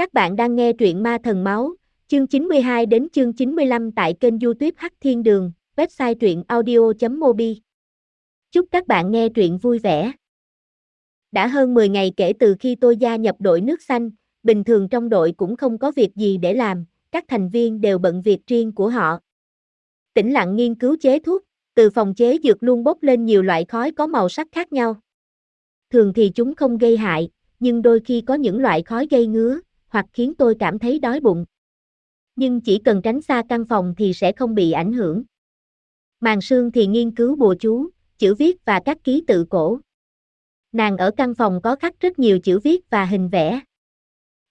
Các bạn đang nghe truyện Ma Thần Máu, chương 92 đến chương 95 tại kênh youtube Hắc Thiên Đường, website truyện audio.mobi. Chúc các bạn nghe truyện vui vẻ. Đã hơn 10 ngày kể từ khi tôi gia nhập đội nước xanh, bình thường trong đội cũng không có việc gì để làm, các thành viên đều bận việc riêng của họ. Tĩnh lặng nghiên cứu chế thuốc, từ phòng chế dược luôn bốc lên nhiều loại khói có màu sắc khác nhau. Thường thì chúng không gây hại, nhưng đôi khi có những loại khói gây ngứa, hoặc khiến tôi cảm thấy đói bụng. Nhưng chỉ cần tránh xa căn phòng thì sẽ không bị ảnh hưởng. Màn sương thì nghiên cứu bùa chú, chữ viết và các ký tự cổ. Nàng ở căn phòng có khắc rất nhiều chữ viết và hình vẽ.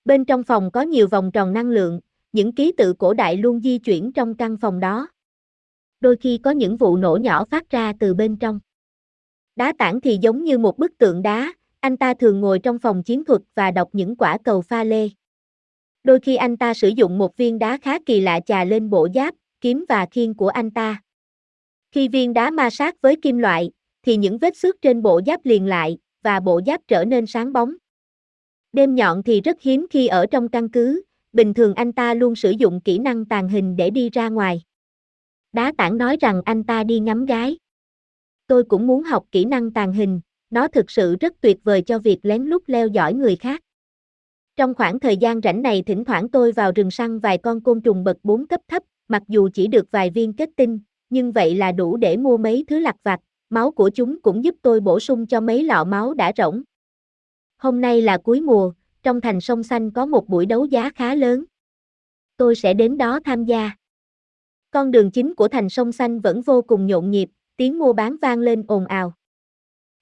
Bên trong phòng có nhiều vòng tròn năng lượng, những ký tự cổ đại luôn di chuyển trong căn phòng đó. Đôi khi có những vụ nổ nhỏ phát ra từ bên trong. Đá tảng thì giống như một bức tượng đá, anh ta thường ngồi trong phòng chiến thuật và đọc những quả cầu pha lê. Đôi khi anh ta sử dụng một viên đá khá kỳ lạ chà lên bộ giáp, kiếm và khiên của anh ta. Khi viên đá ma sát với kim loại, thì những vết xước trên bộ giáp liền lại, và bộ giáp trở nên sáng bóng. Đêm nhọn thì rất hiếm khi ở trong căn cứ, bình thường anh ta luôn sử dụng kỹ năng tàn hình để đi ra ngoài. Đá tảng nói rằng anh ta đi ngắm gái. Tôi cũng muốn học kỹ năng tàn hình, nó thực sự rất tuyệt vời cho việc lén lút leo dõi người khác. Trong khoảng thời gian rảnh này thỉnh thoảng tôi vào rừng săn vài con côn trùng bậc 4 cấp thấp, mặc dù chỉ được vài viên kết tinh, nhưng vậy là đủ để mua mấy thứ lặt vặt, máu của chúng cũng giúp tôi bổ sung cho mấy lọ máu đã rỗng. Hôm nay là cuối mùa, trong thành sông xanh có một buổi đấu giá khá lớn. Tôi sẽ đến đó tham gia. Con đường chính của thành sông xanh vẫn vô cùng nhộn nhịp, tiếng mua bán vang lên ồn ào.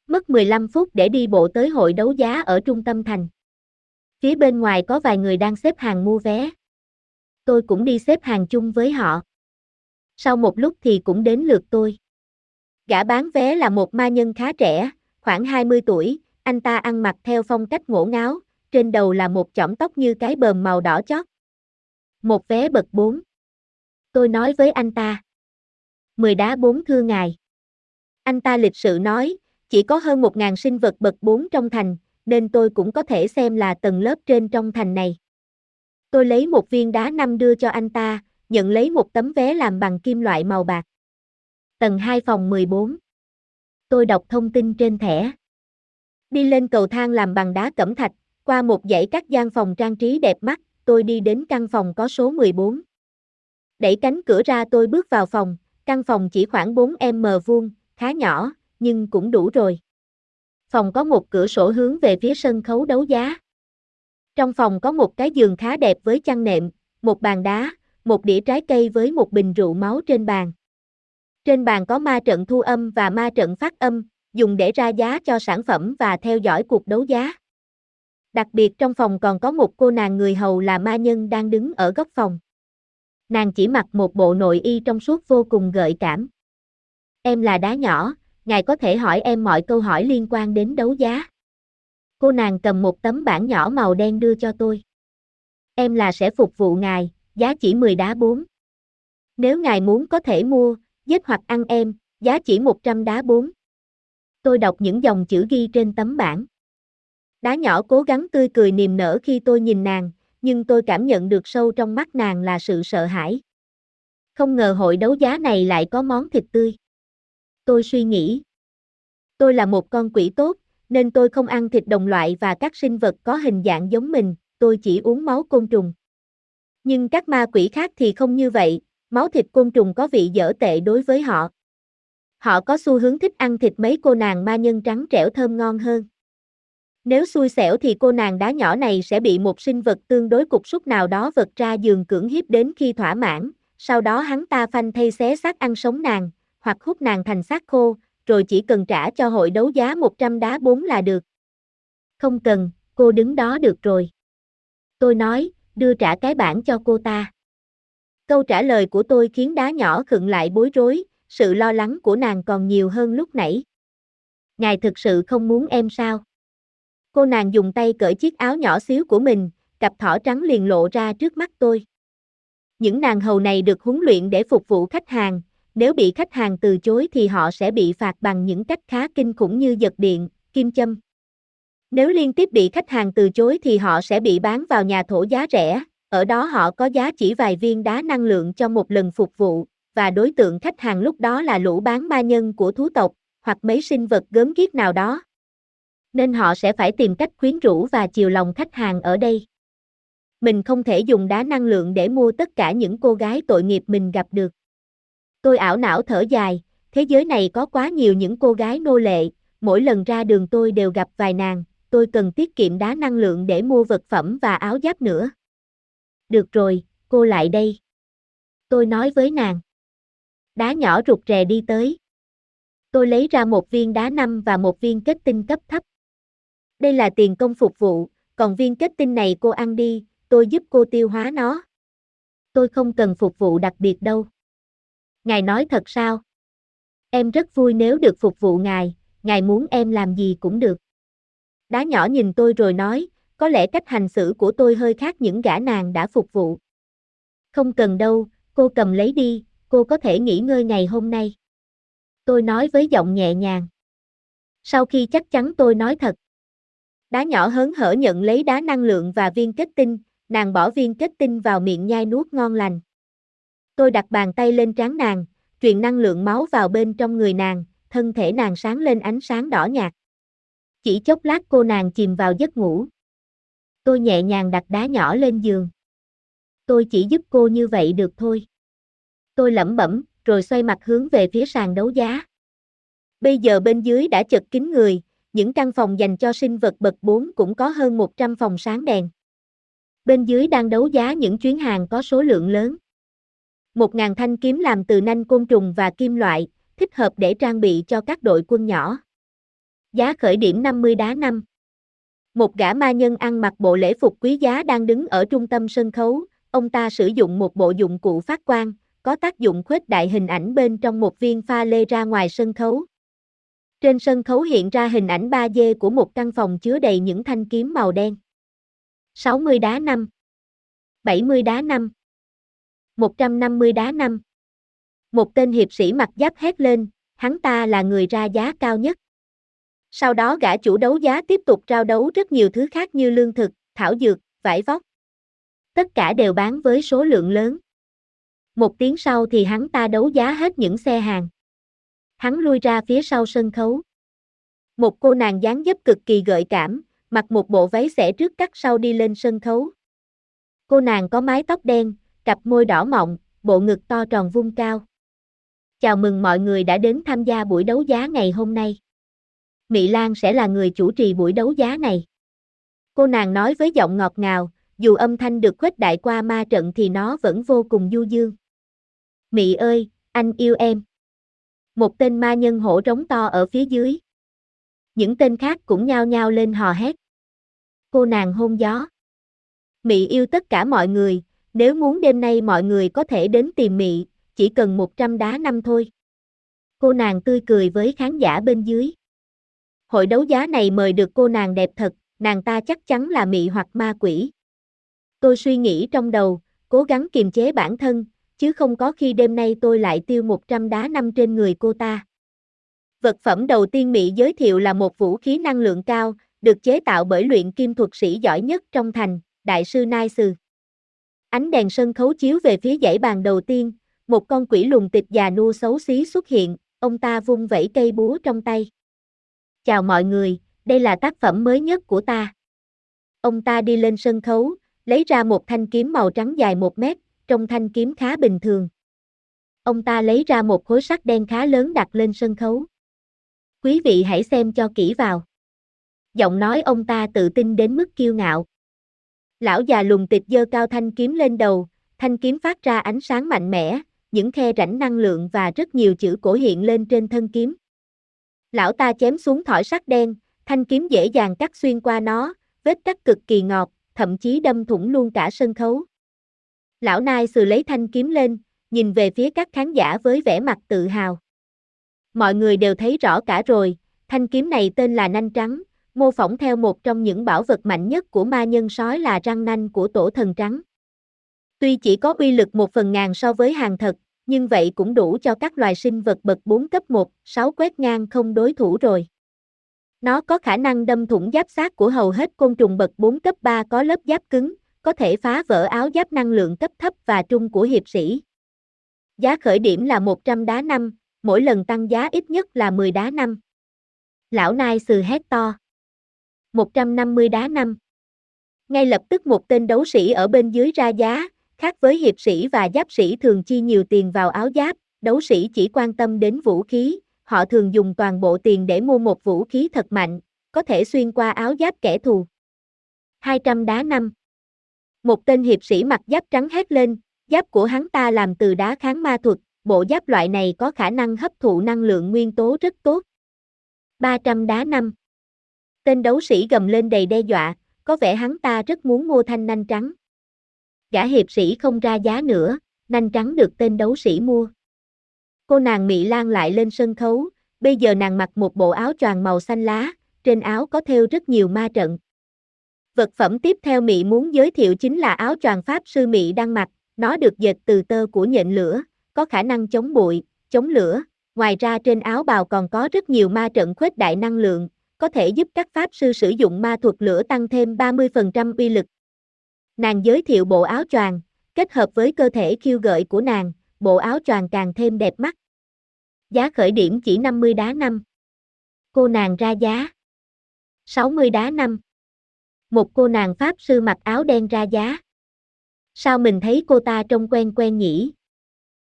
Mất 15 phút để đi bộ tới hội đấu giá ở trung tâm thành. Phía bên ngoài có vài người đang xếp hàng mua vé. Tôi cũng đi xếp hàng chung với họ. Sau một lúc thì cũng đến lượt tôi. Gã bán vé là một ma nhân khá trẻ, khoảng 20 tuổi, anh ta ăn mặc theo phong cách ngổ ngáo, trên đầu là một chỏm tóc như cái bờm màu đỏ chót. Một vé bậc 4. Tôi nói với anh ta. Mười đá bốn thưa ngài. Anh ta lịch sự nói, chỉ có hơn một ngàn sinh vật bậc 4 trong thành, nên tôi cũng có thể xem là tầng lớp trên trong thành này. Tôi lấy một viên đá năm đưa cho anh ta, nhận lấy một tấm vé làm bằng kim loại màu bạc. Tầng 2 phòng 14. Tôi đọc thông tin trên thẻ. Đi lên cầu thang làm bằng đá cẩm thạch, qua một dãy các gian phòng trang trí đẹp mắt, tôi đi đến căn phòng có số 14. Đẩy cánh cửa ra tôi bước vào phòng, căn phòng chỉ khoảng 4m vuông, khá nhỏ, nhưng cũng đủ rồi. Phòng có một cửa sổ hướng về phía sân khấu đấu giá. Trong phòng có một cái giường khá đẹp với chăn nệm, một bàn đá, một đĩa trái cây với một bình rượu máu trên bàn. Trên bàn có ma trận thu âm và ma trận phát âm, dùng để ra giá cho sản phẩm và theo dõi cuộc đấu giá. Đặc biệt trong phòng còn có một cô nàng người hầu là ma nhân đang đứng ở góc phòng. Nàng chỉ mặc một bộ nội y trong suốt vô cùng gợi cảm. Em là đá nhỏ, ngài có thể hỏi em mọi câu hỏi liên quan đến đấu giá. Cô nàng cầm một tấm bảng nhỏ màu đen đưa cho tôi. Em là sẽ phục vụ ngài, giá chỉ 10 đá 4. Nếu ngài muốn có thể mua, giết hoặc ăn em, giá chỉ 100 đá 4. Tôi đọc những dòng chữ ghi trên tấm bảng. Đá nhỏ cố gắng tươi cười niềm nở khi tôi nhìn nàng, nhưng tôi cảm nhận được sâu trong mắt nàng là sự sợ hãi. Không ngờ hội đấu giá này lại có món thịt tươi. Tôi suy nghĩ. Tôi là một con quỷ tốt, nên tôi không ăn thịt đồng loại và các sinh vật có hình dạng giống mình, tôi chỉ uống máu côn trùng. Nhưng các ma quỷ khác thì không như vậy, máu thịt côn trùng có vị dở tệ đối với họ. Họ có xu hướng thích ăn thịt mấy cô nàng ma nhân trắng trẻo thơm ngon hơn. Nếu xui xẻo thì cô nàng đá nhỏ này sẽ bị một sinh vật tương đối cục súc nào đó vật ra giường cưỡng hiếp đến khi thỏa mãn, sau đó hắn ta phanh thay xé xác ăn sống nàng, hoặc hút nàng thành xác khô, rồi chỉ cần trả cho hội đấu giá 100 đá bốn là được. Không cần, cô đứng đó được rồi. Tôi nói, đưa trả cái bản cho cô ta. Câu trả lời của tôi khiến đá nhỏ khựng lại bối rối, sự lo lắng của nàng còn nhiều hơn lúc nãy. Ngài thực sự không muốn em sao? Cô nàng dùng tay cởi chiếc áo nhỏ xíu của mình, cặp thỏ trắng liền lộ ra trước mắt tôi. Những nàng hầu này được huấn luyện để phục vụ khách hàng, nếu bị khách hàng từ chối thì họ sẽ bị phạt bằng những cách khá kinh khủng như giật điện, kim châm. Nếu liên tiếp bị khách hàng từ chối thì họ sẽ bị bán vào nhà thổ giá rẻ, ở đó họ có giá chỉ vài viên đá năng lượng cho một lần phục vụ, và đối tượng khách hàng lúc đó là lũ bán ma nhân của thú tộc, hoặc mấy sinh vật gớm ghiếc nào đó. Nên họ sẽ phải tìm cách khuyến rũ và chiều lòng khách hàng ở đây. Mình không thể dùng đá năng lượng để mua tất cả những cô gái tội nghiệp mình gặp được. Tôi ảo não thở dài, thế giới này có quá nhiều những cô gái nô lệ, mỗi lần ra đường tôi đều gặp vài nàng, tôi cần tiết kiệm đá năng lượng để mua vật phẩm và áo giáp nữa. Được rồi, cô lại đây. Tôi nói với nàng. Đá nhỏ rụt rè đi tới. Tôi lấy ra một viên đá năm và một viên kết tinh cấp thấp. Đây là tiền công phục vụ, còn viên kết tinh này cô ăn đi, tôi giúp cô tiêu hóa nó. Tôi không cần phục vụ đặc biệt đâu. Ngài nói thật sao? Em rất vui nếu được phục vụ ngài, ngài muốn em làm gì cũng được. Đá nhỏ nhìn tôi rồi nói, có lẽ cách hành xử của tôi hơi khác những gã nàng đã phục vụ. Không cần đâu, cô cầm lấy đi, cô có thể nghỉ ngơi ngày hôm nay. Tôi nói với giọng nhẹ nhàng. Sau khi chắc chắn tôi nói thật. Đá nhỏ hớn hở nhận lấy đá năng lượng và viên kết tinh, nàng bỏ viên kết tinh vào miệng nhai nuốt ngon lành. Tôi đặt bàn tay lên trán nàng, truyền năng lượng máu vào bên trong người nàng, thân thể nàng sáng lên ánh sáng đỏ nhạt. Chỉ chốc lát cô nàng chìm vào giấc ngủ. Tôi nhẹ nhàng đặt đá nhỏ lên giường. Tôi chỉ giúp cô như vậy được thôi. Tôi lẩm bẩm, rồi xoay mặt hướng về phía sàn đấu giá. Bây giờ bên dưới đã chật kín người, những căn phòng dành cho sinh vật bậc 4 cũng có hơn 100 phòng sáng đèn. Bên dưới đang đấu giá những chuyến hàng có số lượng lớn. Một ngàn thanh kiếm làm từ nanh côn trùng và kim loại, thích hợp để trang bị cho các đội quân nhỏ. Giá khởi điểm 50 đá năm. Một gã ma nhân ăn mặc bộ lễ phục quý giá đang đứng ở trung tâm sân khấu, ông ta sử dụng một bộ dụng cụ phát quang, có tác dụng khuếch đại hình ảnh bên trong một viên pha lê ra ngoài sân khấu. Trên sân khấu hiện ra hình ảnh 3D của một căn phòng chứa đầy những thanh kiếm màu đen. 60 đá năm 70 đá năm 150 đá năm Một tên hiệp sĩ mặc giáp hét lên, hắn ta là người ra giá cao nhất. Sau đó gã chủ đấu giá tiếp tục trao đấu rất nhiều thứ khác như lương thực, thảo dược, vải vóc. Tất cả đều bán với số lượng lớn. Một tiếng sau thì hắn ta đấu giá hết những xe hàng. Hắn lui ra phía sau sân khấu. Một cô nàng dáng dấp cực kỳ gợi cảm, mặc một bộ váy xẻ trước cắt sau đi lên sân khấu. Cô nàng có mái tóc đen, cặp môi đỏ mọng, bộ ngực to tròn vung cao. Chào mừng mọi người đã đến tham gia buổi đấu giá ngày hôm nay. mỹ Lan sẽ là người chủ trì buổi đấu giá này. Cô nàng nói với giọng ngọt ngào, dù âm thanh được khuếch đại qua ma trận thì nó vẫn vô cùng du dương. mỹ ơi, anh yêu em. Một tên ma nhân hổ trống to ở phía dưới. Những tên khác cũng nhao nhao lên hò hét. Cô nàng hôn gió. mỹ yêu tất cả mọi người, nếu muốn đêm nay mọi người có thể đến tìm Mị, chỉ cần 100 đá năm thôi. Cô nàng tươi cười với khán giả bên dưới. Hội đấu giá này mời được cô nàng đẹp thật, nàng ta chắc chắn là Mị hoặc ma quỷ. Tôi suy nghĩ trong đầu, cố gắng kiềm chế bản thân, chứ không có khi đêm nay tôi lại tiêu 100 đá năm trên người cô ta. Vật phẩm đầu tiên Mỹ giới thiệu là một vũ khí năng lượng cao, được chế tạo bởi luyện kim thuật sĩ giỏi nhất trong thành, Đại sư Nai sư Ánh đèn sân khấu chiếu về phía dãy bàn đầu tiên, một con quỷ lùn tịch già nua xấu xí xuất hiện, ông ta vung vẩy cây búa trong tay. Chào mọi người, đây là tác phẩm mới nhất của ta. Ông ta đi lên sân khấu, lấy ra một thanh kiếm màu trắng dài một mét, trong thanh kiếm khá bình thường. Ông ta lấy ra một khối sắt đen khá lớn đặt lên sân khấu. Quý vị hãy xem cho kỹ vào. Giọng nói ông ta tự tin đến mức kiêu ngạo. Lão già lùng tịch dơ cao thanh kiếm lên đầu, thanh kiếm phát ra ánh sáng mạnh mẽ, những khe rãnh năng lượng và rất nhiều chữ cổ hiện lên trên thân kiếm. Lão ta chém xuống thỏi sắt đen, thanh kiếm dễ dàng cắt xuyên qua nó, vết cắt cực kỳ ngọt, thậm chí đâm thủng luôn cả sân khấu. Lão Nai sừ lấy thanh kiếm lên, nhìn về phía các khán giả với vẻ mặt tự hào. Mọi người đều thấy rõ cả rồi, thanh kiếm này tên là nanh trắng, mô phỏng theo một trong những bảo vật mạnh nhất của ma nhân sói là răng nanh của tổ thần trắng. Tuy chỉ có uy lực một phần ngàn so với hàng thật, nhưng vậy cũng đủ cho các loài sinh vật bậc 4 cấp 1, 6 quét ngang không đối thủ rồi. Nó có khả năng đâm thủng giáp sát của hầu hết côn trùng bậc 4 cấp 3 có lớp giáp cứng, có thể phá vỡ áo giáp năng lượng cấp thấp và trung của hiệp sĩ. Giá khởi điểm là 100 đá năm, mỗi lần tăng giá ít nhất là 10 đá năm. Lão Nai sừ hét to. 150 đá năm. Ngay lập tức một tên đấu sĩ ở bên dưới ra giá, khác với hiệp sĩ và giáp sĩ thường chi nhiều tiền vào áo giáp, đấu sĩ chỉ quan tâm đến vũ khí, họ thường dùng toàn bộ tiền để mua một vũ khí thật mạnh, có thể xuyên qua áo giáp kẻ thù. 200 đá năm. Một tên hiệp sĩ mặc giáp trắng hét lên, giáp của hắn ta làm từ đá kháng ma thuật, bộ giáp loại này có khả năng hấp thụ năng lượng nguyên tố rất tốt. 300 đá năm. Tên đấu sĩ gầm lên đầy đe dọa, có vẻ hắn ta rất muốn mua thanh nanh trắng. Gã hiệp sĩ không ra giá nữa, nanh trắng được tên đấu sĩ mua. Cô nàng Mỹ Lan lại lên sân khấu, bây giờ nàng mặc một bộ áo choàng màu xanh lá, trên áo có thêu rất nhiều ma trận. Vật phẩm tiếp theo Mỹ muốn giới thiệu chính là áo choàng Pháp sư Mỹ đang mặc, nó được dệt từ tơ của nhện lửa, có khả năng chống bụi, chống lửa, ngoài ra trên áo bào còn có rất nhiều ma trận khuếch đại năng lượng, có thể giúp các Pháp sư sử dụng ma thuật lửa tăng thêm 30% uy lực. Nàng giới thiệu bộ áo choàng, kết hợp với cơ thể khiêu gợi của nàng, bộ áo choàng càng thêm đẹp mắt. Giá khởi điểm chỉ 50 đá năm. Cô nàng ra giá. 60 đá năm. Một cô nàng Pháp sư mặc áo đen ra giá. Sao mình thấy cô ta trông quen quen nhỉ?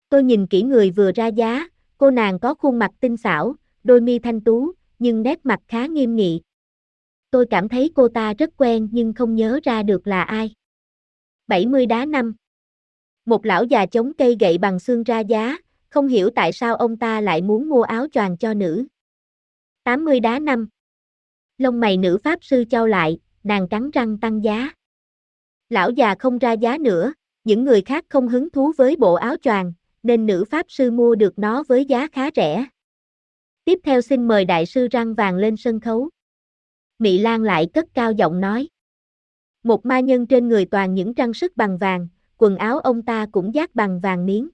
Tôi nhìn kỹ người vừa ra giá, cô nàng có khuôn mặt tinh xảo, đôi mi thanh tú, nhưng nét mặt khá nghiêm nghị. Tôi cảm thấy cô ta rất quen nhưng không nhớ ra được là ai. 70 đá năm. Một lão già chống cây gậy bằng xương ra giá, không hiểu tại sao ông ta lại muốn mua áo choàng cho nữ. 80 đá năm. Lông mày nữ pháp sư trao lại, nàng cắn răng tăng giá. Lão già không ra giá nữa, những người khác không hứng thú với bộ áo choàng, nên nữ pháp sư mua được nó với giá khá rẻ. Tiếp theo xin mời đại sư răng vàng lên sân khấu. mỹ Lan lại cất cao giọng nói. Một ma nhân trên người toàn những trang sức bằng vàng, quần áo ông ta cũng giác bằng vàng miếng.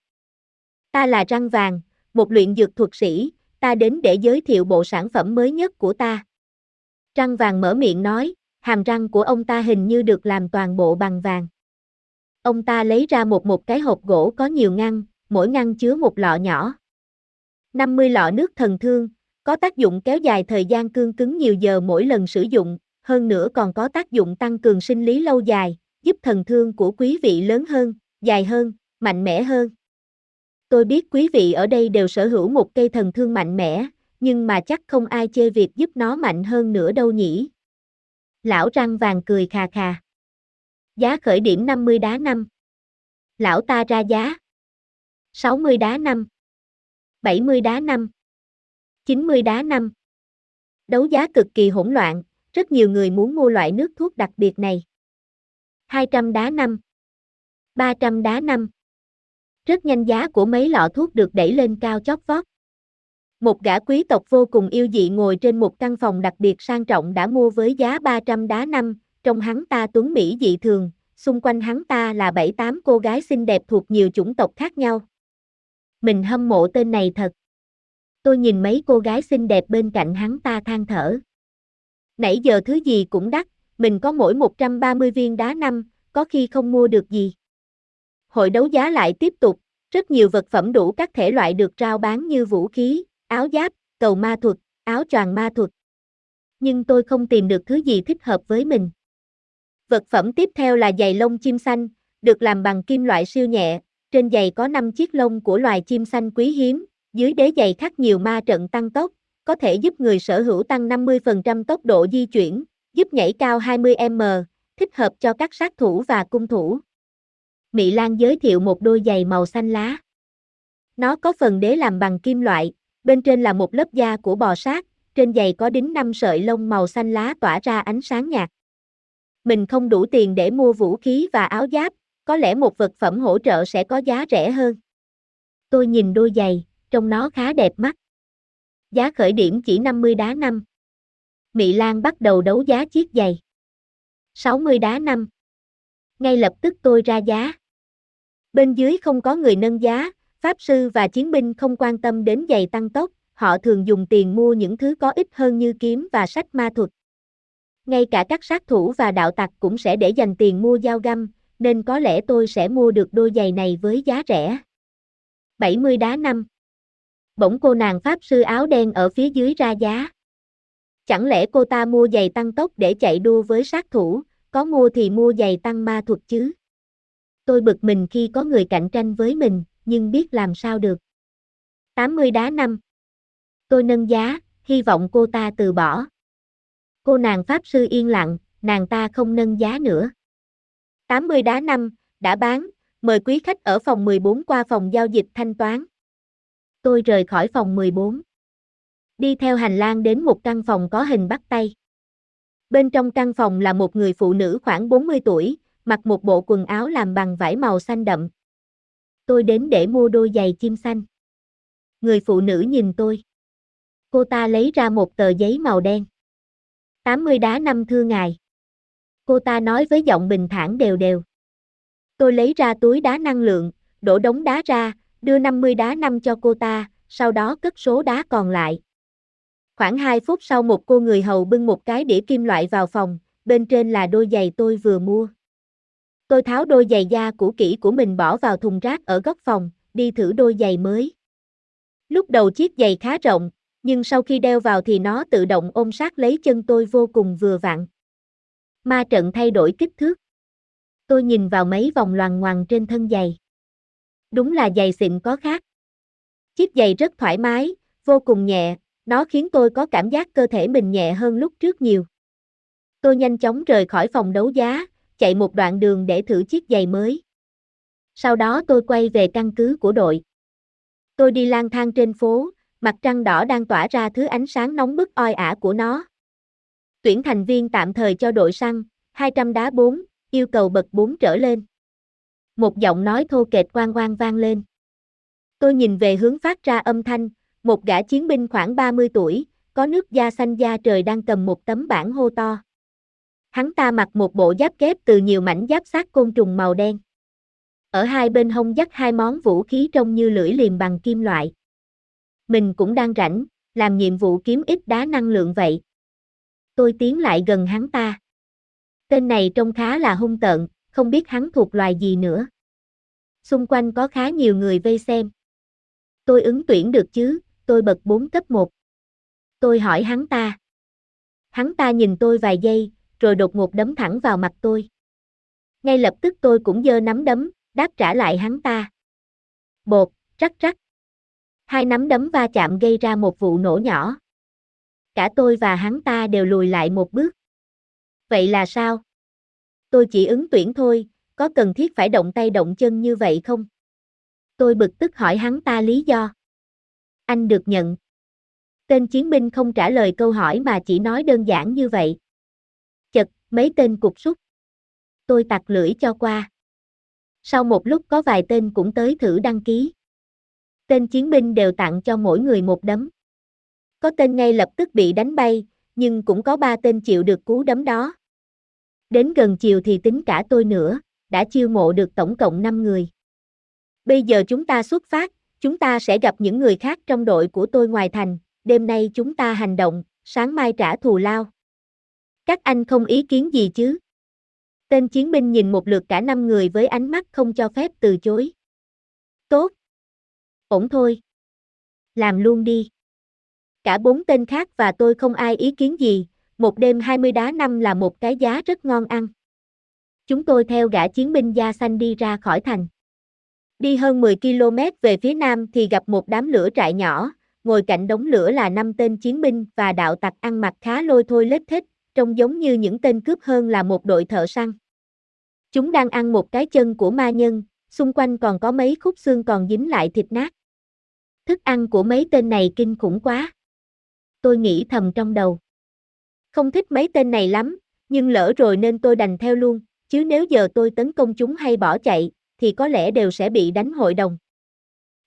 Ta là răng vàng, một luyện dược thuật sĩ, ta đến để giới thiệu bộ sản phẩm mới nhất của ta. Răng vàng mở miệng nói, hàm răng của ông ta hình như được làm toàn bộ bằng vàng. Ông ta lấy ra một một cái hộp gỗ có nhiều ngăn, mỗi ngăn chứa một lọ nhỏ. 50 lọ nước thần thương, có tác dụng kéo dài thời gian cương cứng nhiều giờ mỗi lần sử dụng, hơn nữa còn có tác dụng tăng cường sinh lý lâu dài, giúp thần thương của quý vị lớn hơn, dài hơn, mạnh mẽ hơn. Tôi biết quý vị ở đây đều sở hữu một cây thần thương mạnh mẽ, nhưng mà chắc không ai chê việc giúp nó mạnh hơn nữa đâu nhỉ. Lão răng vàng cười khà khà. Giá khởi điểm 50 đá năm. Lão ta ra giá. 60 đá năm. 70 đá năm. 90 đá năm. Đấu giá cực kỳ hỗn loạn, rất nhiều người muốn mua loại nước thuốc đặc biệt này. 200 đá năm. 300 đá năm. Rất nhanh giá của mấy lọ thuốc được đẩy lên cao chót vót. Một gã quý tộc vô cùng yêu dị ngồi trên một căn phòng đặc biệt sang trọng đã mua với giá 300 đá năm, trong hắn ta tuấn Mỹ dị thường, xung quanh hắn ta là 7-8 cô gái xinh đẹp thuộc nhiều chủng tộc khác nhau. Mình hâm mộ tên này thật. Tôi nhìn mấy cô gái xinh đẹp bên cạnh hắn ta than thở. Nãy giờ thứ gì cũng đắt, mình có mỗi 130 viên đá năm, có khi không mua được gì. Hội đấu giá lại tiếp tục, rất nhiều vật phẩm đủ các thể loại được rao bán như vũ khí, áo giáp, cầu ma thuật, áo choàng ma thuật. Nhưng tôi không tìm được thứ gì thích hợp với mình. Vật phẩm tiếp theo là giày lông chim xanh, được làm bằng kim loại siêu nhẹ, trên giày có 5 chiếc lông của loài chim xanh quý hiếm, dưới đế giày khắc nhiều ma trận tăng tốc, có thể giúp người sở hữu tăng 50% tốc độ di chuyển, giúp nhảy cao 20m, thích hợp cho các sát thủ và cung thủ. Mỹ Lan giới thiệu một đôi giày màu xanh lá. Nó có phần đế làm bằng kim loại, bên trên là một lớp da của bò sát, trên giày có đính 5 sợi lông màu xanh lá tỏa ra ánh sáng nhạt. Mình không đủ tiền để mua vũ khí và áo giáp, có lẽ một vật phẩm hỗ trợ sẽ có giá rẻ hơn. Tôi nhìn đôi giày, trông nó khá đẹp mắt. Giá khởi điểm chỉ 50 đá năm. Mỹ Lan bắt đầu đấu giá chiếc giày. 60 đá năm. Ngay lập tức tôi ra giá. Bên dưới không có người nâng giá, Pháp sư và chiến binh không quan tâm đến giày tăng tốc, họ thường dùng tiền mua những thứ có ích hơn như kiếm và sách ma thuật. Ngay cả các sát thủ và đạo tặc cũng sẽ để dành tiền mua dao găm, nên có lẽ tôi sẽ mua được đôi giày này với giá rẻ. 70 đá năm. Bỗng cô nàng pháp sư áo đen ở phía dưới ra giá. Chẳng lẽ cô ta mua giày tăng tốc để chạy đua với sát thủ, có mua thì mua giày tăng ma thuật chứ? Tôi bực mình khi có người cạnh tranh với mình, nhưng biết làm sao được. 80 đá năm. Tôi nâng giá, hy vọng cô ta từ bỏ. Cô nàng pháp sư yên lặng, nàng ta không nâng giá nữa. 80 đá năm, đã bán, mời quý khách ở phòng 14 qua phòng giao dịch thanh toán. Tôi rời khỏi phòng 14. Đi theo hành lang đến một căn phòng có hình bắt tay. Bên trong căn phòng là một người phụ nữ khoảng 40 tuổi, mặc một bộ quần áo làm bằng vải màu xanh đậm. Tôi đến để mua đôi giày chim xanh. Người phụ nữ nhìn tôi. Cô ta lấy ra một tờ giấy màu đen. 80 đá năm thưa ngài. Cô ta nói với giọng bình thản đều đều. Tôi lấy ra túi đá năng lượng, đổ đống đá ra, đưa 50 đá năm cho cô ta, sau đó cất số đá còn lại. Khoảng 2 phút sau một cô người hầu bưng một cái đĩa kim loại vào phòng, bên trên là đôi giày tôi vừa mua. Tôi tháo đôi giày da cũ kỹ của mình bỏ vào thùng rác ở góc phòng, đi thử đôi giày mới. Lúc đầu chiếc giày khá rộng, nhưng sau khi đeo vào thì nó tự động ôm sát lấy chân tôi vô cùng vừa vặn. Ma trận thay đổi kích thước. Tôi nhìn vào mấy vòng loàn ngoằn trên thân giày. Đúng là giày xịn có khác. Chiếc giày rất thoải mái, vô cùng nhẹ, nó khiến tôi có cảm giác cơ thể mình nhẹ hơn lúc trước nhiều. Tôi nhanh chóng rời khỏi phòng đấu giá, chạy một đoạn đường để thử chiếc giày mới. Sau đó tôi quay về căn cứ của đội. Tôi đi lang thang trên phố, mặt trăng đỏ đang tỏa ra thứ ánh sáng nóng bức oi ả của nó. Tuyển thành viên tạm thời cho đội săn, 200 đá 4, yêu cầu bậc 4 trở lên. Một giọng nói thô kệch quang quang vang lên. Tôi nhìn về hướng phát ra âm thanh, một gã chiến binh khoảng 30 tuổi, có nước da xanh da trời đang cầm một tấm bảng hô to. Hắn ta mặc một bộ giáp kép từ nhiều mảnh giáp sát côn trùng màu đen. Ở hai bên hông dắt hai món vũ khí trông như lưỡi liềm bằng kim loại. Mình cũng đang rảnh, làm nhiệm vụ kiếm ít đá năng lượng vậy. Tôi tiến lại gần hắn ta. Tên này trông khá là hung tợn, không biết hắn thuộc loài gì nữa. Xung quanh có khá nhiều người vây xem. Tôi ứng tuyển được chứ, tôi bật 4 cấp 1. Tôi hỏi hắn ta. Hắn ta nhìn tôi vài giây, rồi đột ngột đấm thẳng vào mặt tôi. Ngay lập tức tôi cũng giơ nắm đấm, đáp trả lại hắn ta. Bột, rắc rắc. Hai nắm đấm va chạm gây ra một vụ nổ nhỏ. Cả tôi và hắn ta đều lùi lại một bước. Vậy là sao? Tôi chỉ ứng tuyển thôi, có cần thiết phải động tay động chân như vậy không? Tôi bực tức hỏi hắn ta lý do. Anh được nhận. Tên chiến binh không trả lời câu hỏi mà chỉ nói đơn giản như vậy. Chật, mấy tên cục súc. Tôi tặc lưỡi cho qua. Sau một lúc có vài tên cũng tới thử đăng ký. Tên chiến binh đều tặng cho mỗi người một đấm. Có tên ngay lập tức bị đánh bay, nhưng cũng có ba tên chịu được cú đấm đó. Đến gần chiều thì tính cả tôi nữa, đã chiêu mộ được tổng cộng 5 người. Bây giờ chúng ta xuất phát, chúng ta sẽ gặp những người khác trong đội của tôi ngoài thành, đêm nay chúng ta hành động, sáng mai trả thù lao. Các anh không ý kiến gì chứ? Tên chiến binh nhìn một lượt cả năm người với ánh mắt không cho phép từ chối. Tốt. Ổn thôi. Làm luôn đi. Cả bốn tên khác và tôi không ai ý kiến gì, một đêm 20 đá năm là một cái giá rất ngon ăn. Chúng tôi theo gã chiến binh da xanh đi ra khỏi thành. Đi hơn 10 km về phía nam thì gặp một đám lửa trại nhỏ, ngồi cạnh đống lửa là năm tên chiến binh và đạo tặc ăn mặc khá lôi thôi lết thích, trông giống như những tên cướp hơn là một đội thợ săn. Chúng đang ăn một cái chân của ma nhân, xung quanh còn có mấy khúc xương còn dính lại thịt nát. Thức ăn của mấy tên này kinh khủng quá. Tôi nghĩ thầm trong đầu. Không thích mấy tên này lắm, nhưng lỡ rồi nên tôi đành theo luôn, chứ nếu giờ tôi tấn công chúng hay bỏ chạy, thì có lẽ đều sẽ bị đánh hội đồng.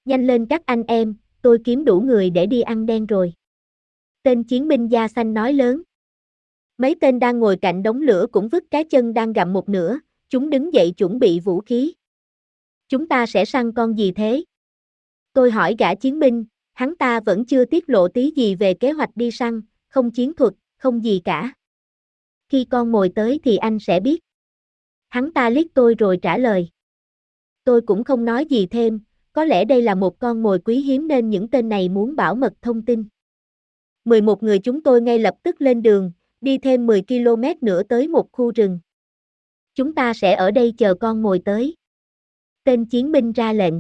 Nhanh lên các anh em, tôi kiếm đủ người để đi ăn đen rồi. Tên chiến binh da xanh nói lớn. Mấy tên đang ngồi cạnh đống lửa cũng vứt cái chân đang gặm một nửa, chúng đứng dậy chuẩn bị vũ khí. Chúng ta sẽ săn con gì thế? Tôi hỏi gã chiến binh, Hắn ta vẫn chưa tiết lộ tí gì về kế hoạch đi săn, không chiến thuật, không gì cả. Khi con mồi tới thì anh sẽ biết. Hắn ta liếc tôi rồi trả lời. Tôi cũng không nói gì thêm, có lẽ đây là một con mồi quý hiếm nên những tên này muốn bảo mật thông tin. 11 người chúng tôi ngay lập tức lên đường, đi thêm 10 km nữa tới một khu rừng. Chúng ta sẽ ở đây chờ con mồi tới. Tên chiến binh ra lệnh.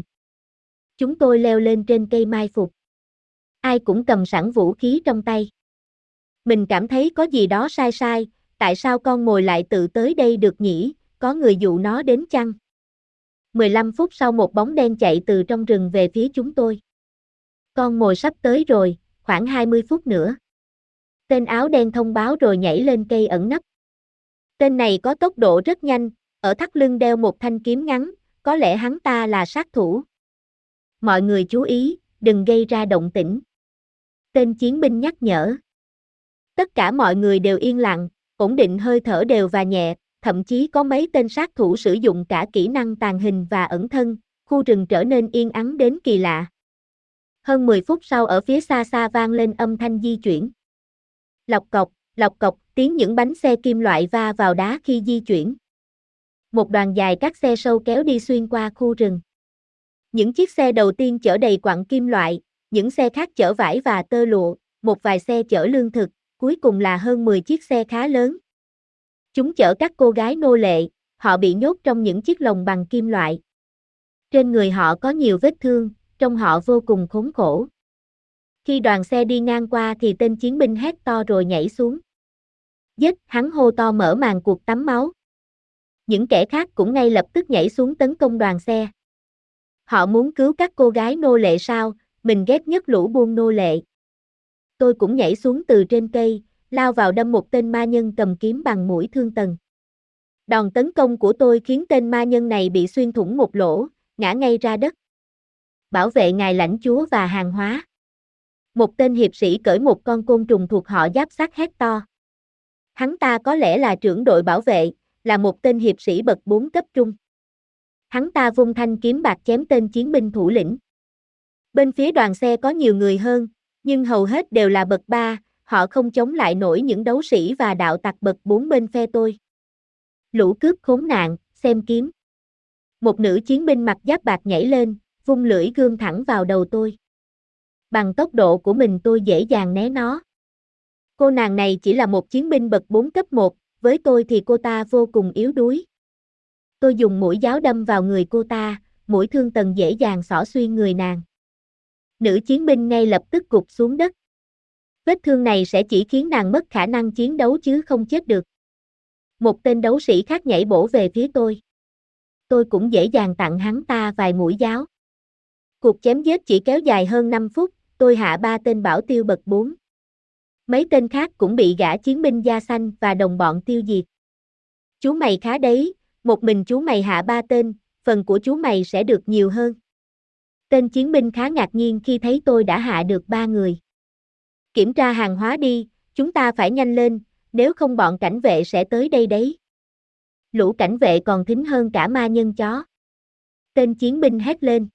Chúng tôi leo lên trên cây mai phục. Ai cũng cầm sẵn vũ khí trong tay. Mình cảm thấy có gì đó sai sai, tại sao con mồi lại tự tới đây được nhỉ, có người dụ nó đến chăng? 15 phút sau một bóng đen chạy từ trong rừng về phía chúng tôi. Con mồi sắp tới rồi, khoảng 20 phút nữa. Tên áo đen thông báo rồi nhảy lên cây ẩn nấp. Tên này có tốc độ rất nhanh, ở thắt lưng đeo một thanh kiếm ngắn, có lẽ hắn ta là sát thủ. Mọi người chú ý, đừng gây ra động tĩnh. Tên chiến binh nhắc nhở. Tất cả mọi người đều yên lặng, ổn định hơi thở đều và nhẹ, thậm chí có mấy tên sát thủ sử dụng cả kỹ năng tàn hình và ẩn thân, khu rừng trở nên yên ắng đến kỳ lạ. Hơn 10 phút sau ở phía xa xa vang lên âm thanh di chuyển. Lọc cọc, lọc cọc, tiếng những bánh xe kim loại va vào đá khi di chuyển. Một đoàn dài các xe sâu kéo đi xuyên qua khu rừng. Những chiếc xe đầu tiên chở đầy quặng kim loại, những xe khác chở vải và tơ lụa, một vài xe chở lương thực, cuối cùng là hơn 10 chiếc xe khá lớn. Chúng chở các cô gái nô lệ, họ bị nhốt trong những chiếc lồng bằng kim loại. Trên người họ có nhiều vết thương, trong họ vô cùng khốn khổ. Khi đoàn xe đi ngang qua thì tên chiến binh hét to rồi nhảy xuống. Dết, hắn hô to mở màn cuộc tắm máu. Những kẻ khác cũng ngay lập tức nhảy xuống tấn công đoàn xe. Họ muốn cứu các cô gái nô lệ sao, mình ghét nhất lũ buôn nô lệ. Tôi cũng nhảy xuống từ trên cây, lao vào đâm một tên ma nhân cầm kiếm bằng mũi thương tần. Đòn tấn công của tôi khiến tên ma nhân này bị xuyên thủng một lỗ, ngã ngay ra đất. Bảo vệ ngài lãnh chúa và hàng hóa. Một tên hiệp sĩ cởi một con côn trùng thuộc họ giáp sắt hét to. Hắn ta có lẽ là trưởng đội bảo vệ, là một tên hiệp sĩ bậc 4 cấp trung. Hắn ta vung thanh kiếm bạc chém tên chiến binh thủ lĩnh. Bên phía đoàn xe có nhiều người hơn, nhưng hầu hết đều là bậc 3, họ không chống lại nổi những đấu sĩ và đạo tặc bậc 4 bên phe tôi. Lũ cướp khốn nạn, xem kiếm. Một nữ chiến binh mặc giáp bạc nhảy lên, vung lưỡi gương thẳng vào đầu tôi. Bằng tốc độ của mình tôi dễ dàng né nó. Cô nàng này chỉ là một chiến binh bậc 4 cấp 1, với tôi thì cô ta vô cùng yếu đuối. Tôi dùng mũi giáo đâm vào người cô ta, mũi thương tần dễ dàng xỏ xuyên người nàng. Nữ chiến binh ngay lập tức gục xuống đất. Vết thương này sẽ chỉ khiến nàng mất khả năng chiến đấu chứ không chết được. Một tên đấu sĩ khác nhảy bổ về phía tôi. Tôi cũng dễ dàng tặng hắn ta vài mũi giáo. Cuộc chém giết chỉ kéo dài hơn 5 phút, tôi hạ ba tên bảo tiêu bậc 4. Mấy tên khác cũng bị gã chiến binh da xanh và đồng bọn tiêu diệt. Chú mày khá đấy, một mình chú mày hạ ba tên, phần của chú mày sẽ được nhiều hơn. Tên chiến binh khá ngạc nhiên khi thấy tôi đã hạ được ba người. Kiểm tra hàng hóa đi, chúng ta phải nhanh lên, nếu không bọn cảnh vệ sẽ tới đây đấy. Lũ cảnh vệ còn thính hơn cả ma nhân chó. Tên chiến binh hét lên.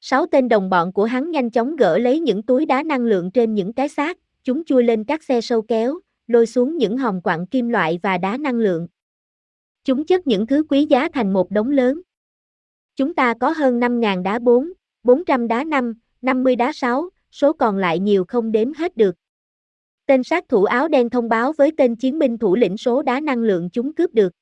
Sáu tên đồng bọn của hắn nhanh chóng gỡ lấy những túi đá năng lượng trên những cái xác, chúng chui lên các xe sâu kéo, lôi xuống những hòm quặng kim loại và đá năng lượng. Chúng chất những thứ quý giá thành một đống lớn. Chúng ta có hơn 5.000 đá 4, 400 đá 5, 50 đá 6, số còn lại nhiều không đếm hết được. Tên sát thủ áo đen thông báo với tên chiến binh thủ lĩnh số đá năng lượng chúng cướp được.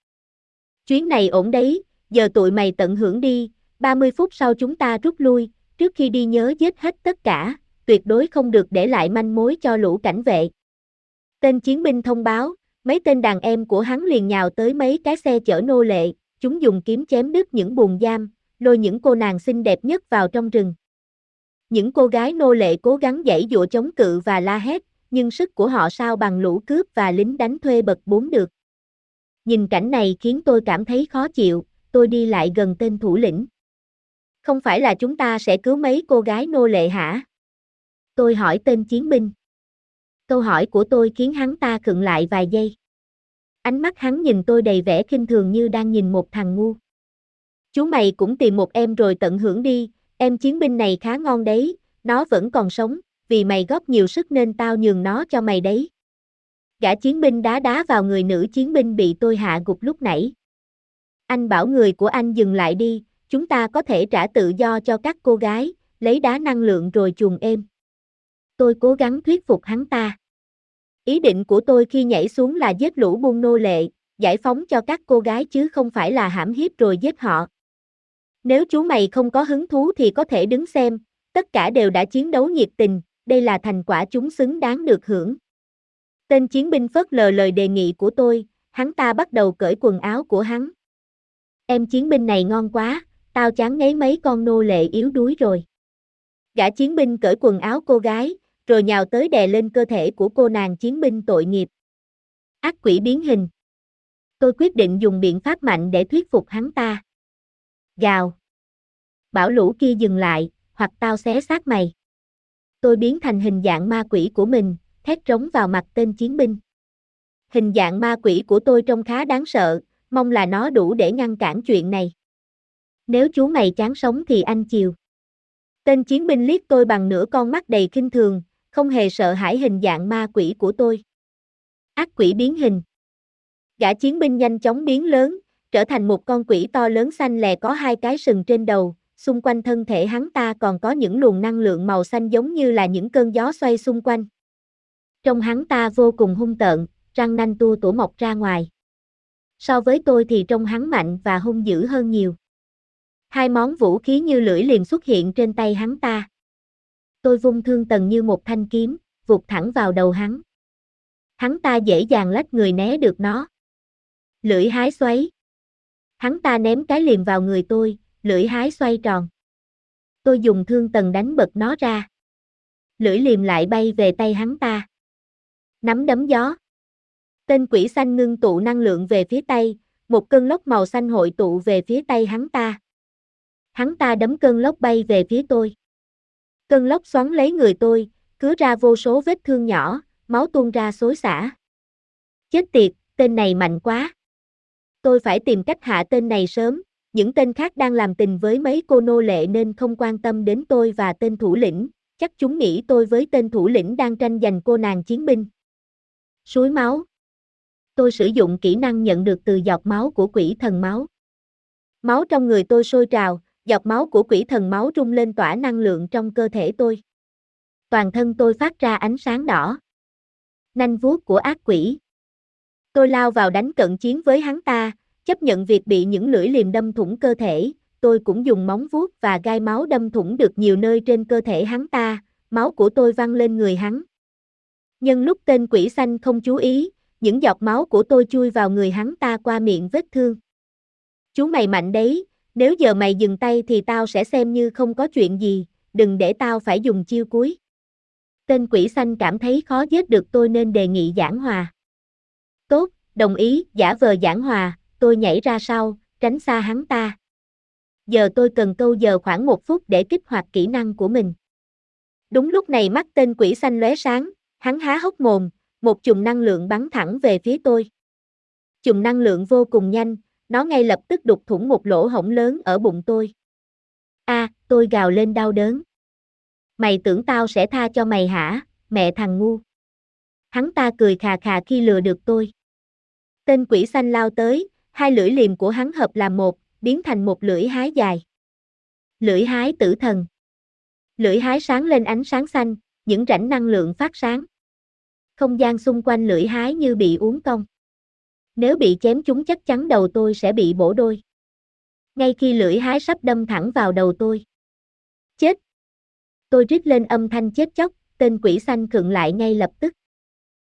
Chuyến này ổn đấy, giờ tụi mày tận hưởng đi, 30 phút sau chúng ta rút lui, trước khi đi nhớ giết hết tất cả, tuyệt đối không được để lại manh mối cho lũ cảnh vệ. Tên chiến binh thông báo, mấy tên đàn em của hắn liền nhào tới mấy cái xe chở nô lệ, chúng dùng kiếm chém đứt những buồng giam, lôi những cô nàng xinh đẹp nhất vào trong rừng. Những cô gái nô lệ cố gắng dãy dụa chống cự và la hét, nhưng sức của họ sao bằng lũ cướp và lính đánh thuê bậc bốn được. Nhìn cảnh này khiến tôi cảm thấy khó chịu, tôi đi lại gần tên thủ lĩnh. Không phải là chúng ta sẽ cứu mấy cô gái nô lệ hả? Tôi hỏi tên chiến binh. Câu hỏi của tôi khiến hắn ta khựng lại vài giây. Ánh mắt hắn nhìn tôi đầy vẻ khinh thường như đang nhìn một thằng ngu. Chú mày cũng tìm một em rồi tận hưởng đi, em chiến binh này khá ngon đấy, nó vẫn còn sống, vì mày góp nhiều sức nên tao nhường nó cho mày đấy. Gã chiến binh đá đá vào người nữ chiến binh bị tôi hạ gục lúc nãy. Anh bảo người của anh dừng lại đi, chúng ta có thể trả tự do cho các cô gái, lấy đá năng lượng rồi chuồng êm. Tôi cố gắng thuyết phục hắn ta. Ý định của tôi khi nhảy xuống là giết lũ buôn nô lệ, giải phóng cho các cô gái chứ không phải là hãm hiếp rồi giết họ. Nếu chú mày không có hứng thú thì có thể đứng xem, tất cả đều đã chiến đấu nhiệt tình, đây là thành quả chúng xứng đáng được hưởng. Tên chiến binh phớt lờ lời đề nghị của tôi, hắn ta bắt đầu cởi quần áo của hắn. Em chiến binh này ngon quá, tao chán ngấy mấy con nô lệ yếu đuối rồi. Gã chiến binh cởi quần áo cô gái, rồi nhào tới đè lên cơ thể của cô nàng chiến binh tội nghiệp. Ác quỷ biến hình. Tôi quyết định dùng biện pháp mạnh để thuyết phục hắn ta. Gào. Bảo lũ kia dừng lại, hoặc tao xé xác mày. Tôi biến thành hình dạng ma quỷ của mình, thét trống vào mặt tên chiến binh. Hình dạng ma quỷ của tôi trông khá đáng sợ, mong là nó đủ để ngăn cản chuyện này. Nếu chú mày chán sống thì anh chiều. Tên chiến binh liếc tôi bằng nửa con mắt đầy kinh thường, không hề sợ hãi hình dạng ma quỷ của tôi. Ác quỷ biến hình. Gã chiến binh nhanh chóng biến lớn, trở thành một con quỷ to lớn xanh lè có hai cái sừng trên đầu, xung quanh thân thể hắn ta còn có những luồng năng lượng màu xanh giống như là những cơn gió xoay xung quanh. Trong hắn ta vô cùng hung tợn, răng nanh tua tủa mọc ra ngoài. So với tôi thì trông hắn mạnh và hung dữ hơn nhiều. Hai món vũ khí như lưỡi liền xuất hiện trên tay hắn ta. Tôi vung thương tần như một thanh kiếm, vụt thẳng vào đầu hắn. Hắn ta dễ dàng lách người né được nó. Lưỡi hái xoáy. Hắn ta ném cái liềm vào người tôi, lưỡi hái xoay tròn. Tôi dùng thương tần đánh bật nó ra. Lưỡi liềm lại bay về tay hắn ta. Nắm đấm gió. Tên quỷ xanh ngưng tụ năng lượng về phía tay, một cơn lốc màu xanh hội tụ về phía tay hắn ta. Hắn ta đấm cơn lốc bay về phía tôi. Cơn lốc xoắn lấy người tôi, cứa ra vô số vết thương nhỏ, máu tuôn ra xối xả. Chết tiệt, tên này mạnh quá. Tôi phải tìm cách hạ tên này sớm, những tên khác đang làm tình với mấy cô nô lệ nên không quan tâm đến tôi và tên thủ lĩnh, chắc chúng nghĩ tôi với tên thủ lĩnh đang tranh giành cô nàng chiến binh. Suối máu. Tôi sử dụng kỹ năng nhận được từ giọt máu của quỷ thần máu. Máu trong người tôi sôi trào, giọt máu của quỷ thần máu rung lên tỏa năng lượng trong cơ thể tôi. Toàn thân tôi phát ra ánh sáng đỏ. Nanh vuốt của ác quỷ. Tôi lao vào đánh cận chiến với hắn ta, chấp nhận việc bị những lưỡi liềm đâm thủng cơ thể, tôi cũng dùng móng vuốt và gai máu đâm thủng được nhiều nơi trên cơ thể hắn ta, máu của tôi văng lên người hắn. Nhân lúc tên quỷ xanh không chú ý, những giọt máu của tôi chui vào người hắn ta qua miệng vết thương. Chú mày mạnh đấy, nếu giờ mày dừng tay thì tao sẽ xem như không có chuyện gì, đừng để tao phải dùng chiêu cuối. Tên quỷ xanh cảm thấy khó giết được tôi nên đề nghị giảng hòa. Đồng ý, giả vờ giảng hòa, tôi nhảy ra sau, tránh xa hắn ta. Giờ tôi cần câu giờ khoảng một phút để kích hoạt kỹ năng của mình. Đúng lúc này mắt tên quỷ xanh lóe sáng, hắn há hốc mồm, một chùm năng lượng bắn thẳng về phía tôi. Chùm năng lượng vô cùng nhanh, nó ngay lập tức đục thủng một lỗ hổng lớn ở bụng tôi. A, tôi gào lên đau đớn. Mày tưởng tao sẽ tha cho mày hả, mẹ thằng ngu. Hắn ta cười khà khà khi lừa được tôi. Tên quỷ xanh lao tới, hai lưỡi liềm của hắn hợp làm một, biến thành một lưỡi hái dài. Lưỡi hái tử thần. Lưỡi hái sáng lên ánh sáng xanh, những rãnh năng lượng phát sáng. Không gian xung quanh lưỡi hái như bị uống cong. Nếu bị chém chúng chắc chắn đầu tôi sẽ bị bổ đôi. Ngay khi lưỡi hái sắp đâm thẳng vào đầu tôi. Chết! Tôi rít lên âm thanh chết chóc, tên quỷ xanh khựng lại ngay lập tức.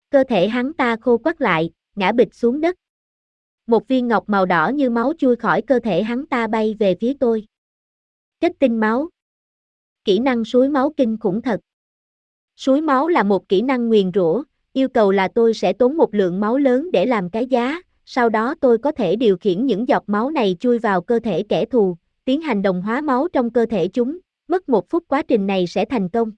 Cơ thể hắn ta khô quắt lại, ngã bịch xuống đất. Một viên ngọc màu đỏ như máu chui khỏi cơ thể hắn ta bay về phía tôi. Kết tinh máu. Kỹ năng suối máu kinh khủng thật. Suối máu là một kỹ năng nguyền rủa, yêu cầu là tôi sẽ tốn một lượng máu lớn để làm cái giá, sau đó tôi có thể điều khiển những giọt máu này chui vào cơ thể kẻ thù, tiến hành đồng hóa máu trong cơ thể chúng, mất một phút quá trình này sẽ thành công.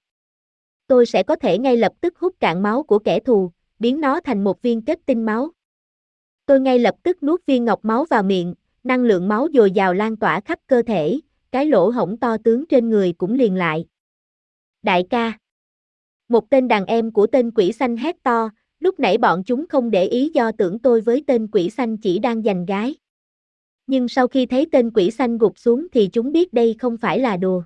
Tôi sẽ có thể ngay lập tức hút cạn máu của kẻ thù, biến nó thành một viên kết tinh máu. Tôi ngay lập tức nuốt viên ngọc máu vào miệng, năng lượng máu dồi dào lan tỏa khắp cơ thể, cái lỗ hổng to tướng trên người cũng liền lại. Đại ca. Một tên đàn em của tên quỷ xanh hét to, lúc nãy bọn chúng không để ý do tưởng tôi với tên quỷ xanh chỉ đang giành gái. Nhưng sau khi thấy tên quỷ xanh gục xuống thì chúng biết đây không phải là đùa.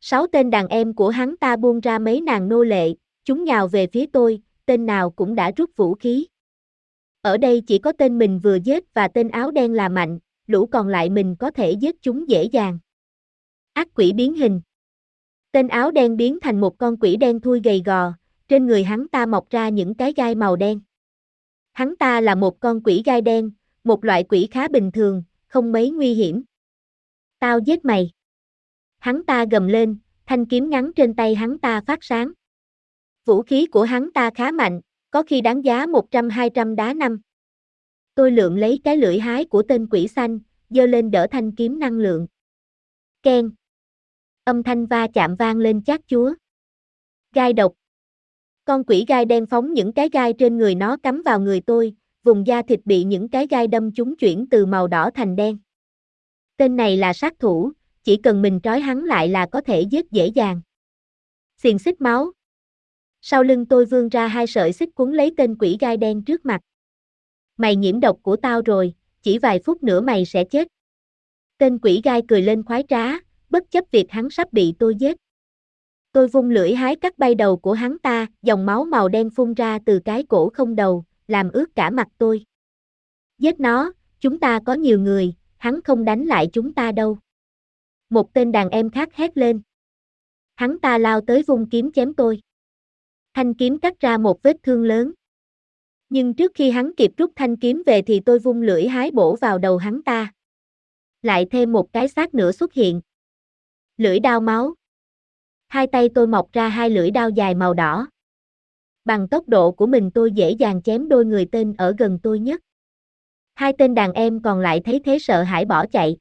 Sáu tên đàn em của hắn ta buông ra mấy nàng nô lệ, chúng nhào về phía tôi, tên nào cũng đã rút vũ khí. Ở đây chỉ có tên mình vừa giết và tên áo đen là mạnh, lũ còn lại mình có thể giết chúng dễ dàng. Ác quỷ biến hình Tên áo đen biến thành một con quỷ đen thui gầy gò, trên người hắn ta mọc ra những cái gai màu đen. Hắn ta là một con quỷ gai đen, một loại quỷ khá bình thường, không mấy nguy hiểm. Tao giết mày. Hắn ta gầm lên, thanh kiếm ngắn trên tay hắn ta phát sáng. Vũ khí của hắn ta khá mạnh, có khi đáng giá 100-200 đá năm. Tôi lượm lấy cái lưỡi hái của tên quỷ xanh, dơ lên đỡ thanh kiếm năng lượng. Ken. Âm thanh va chạm vang lên chát chúa. Gai độc. Con quỷ gai đen phóng những cái gai trên người nó cắm vào người tôi, vùng da thịt bị những cái gai đâm chúng chuyển từ màu đỏ thành đen. Tên này là sát thủ, chỉ cần mình trói hắn lại là có thể giết dễ dàng. Xiền xích máu. Sau lưng tôi vươn ra hai sợi xích cuốn lấy tên quỷ gai đen trước mặt. Mày nhiễm độc của tao rồi, chỉ vài phút nữa mày sẽ chết. Tên quỷ gai cười lên khoái trá, bất chấp việc hắn sắp bị tôi giết. Tôi vung lưỡi hái cắt bay đầu của hắn ta, dòng máu màu đen phun ra từ cái cổ không đầu, làm ướt cả mặt tôi. Giết nó, chúng ta có nhiều người, hắn không đánh lại chúng ta đâu. Một tên đàn em khác hét lên. Hắn ta lao tới vung kiếm chém tôi. Thanh kiếm cắt ra một vết thương lớn. Nhưng trước khi hắn kịp rút thanh kiếm về thì tôi vung lưỡi hái bổ vào đầu hắn ta. Lại thêm một cái xác nữa xuất hiện. Lưỡi đao máu. Hai tay tôi mọc ra hai lưỡi đao dài màu đỏ. Bằng tốc độ của mình tôi dễ dàng chém đôi người tên ở gần tôi nhất. Hai tên đàn em còn lại thấy thế sợ hãi bỏ chạy.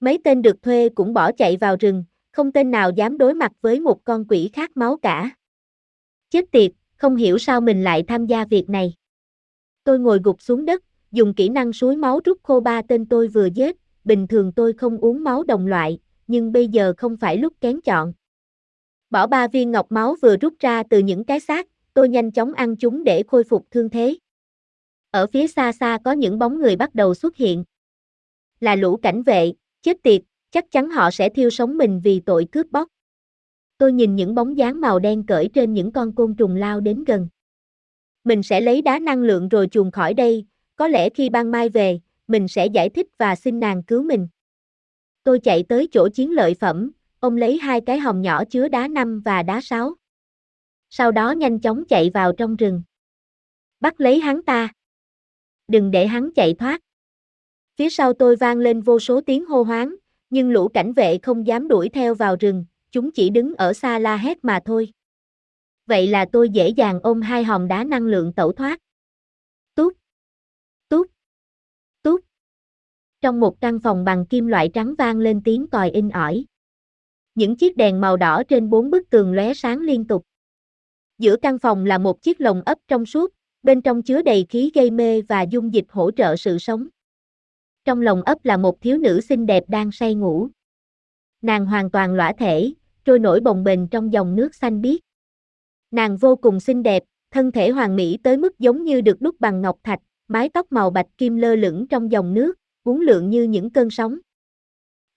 Mấy tên được thuê cũng bỏ chạy vào rừng, không tên nào dám đối mặt với một con quỷ khát máu cả. Chết tiệt, không hiểu sao mình lại tham gia việc này. Tôi ngồi gục xuống đất, dùng kỹ năng suối máu rút khô ba tên tôi vừa giết, bình thường tôi không uống máu đồng loại, nhưng bây giờ không phải lúc kén chọn. Bỏ ba viên ngọc máu vừa rút ra từ những cái xác, tôi nhanh chóng ăn chúng để khôi phục thương thế. Ở phía xa xa có những bóng người bắt đầu xuất hiện. Là lũ cảnh vệ, chết tiệt, chắc chắn họ sẽ thiêu sống mình vì tội cướp bóc. Tôi nhìn những bóng dáng màu đen cởi trên những con côn trùng lao đến gần. Mình sẽ lấy đá năng lượng rồi chuồn khỏi đây, có lẽ khi ban mai về, mình sẽ giải thích và xin nàng cứu mình. Tôi chạy tới chỗ chiến lợi phẩm, ông lấy hai cái hòm nhỏ chứa đá năm và đá sáu. Sau đó nhanh chóng chạy vào trong rừng. Bắt lấy hắn ta. Đừng để hắn chạy thoát. Phía sau tôi vang lên vô số tiếng hô hoáng, nhưng lũ cảnh vệ không dám đuổi theo vào rừng, chúng chỉ đứng ở xa la hét mà thôi. Vậy là tôi dễ dàng ôm hai hòn đá năng lượng tẩu thoát. Tút, tút, tút. Trong một căn phòng bằng kim loại trắng vang lên tiếng còi in ỏi. Những chiếc đèn màu đỏ trên bốn bức tường lóe sáng liên tục. Giữa căn phòng là một chiếc lồng ấp trong suốt, bên trong chứa đầy khí gây mê và dung dịch hỗ trợ sự sống. Trong lồng ấp là một thiếu nữ xinh đẹp đang say ngủ. Nàng hoàn toàn lõa thể, trôi nổi bồng bềnh trong dòng nước xanh biếc. Nàng vô cùng xinh đẹp, thân thể hoàn mỹ tới mức giống như được đúc bằng ngọc thạch, mái tóc màu bạch kim lơ lửng trong dòng nước, cuốn lượn như những cơn sóng.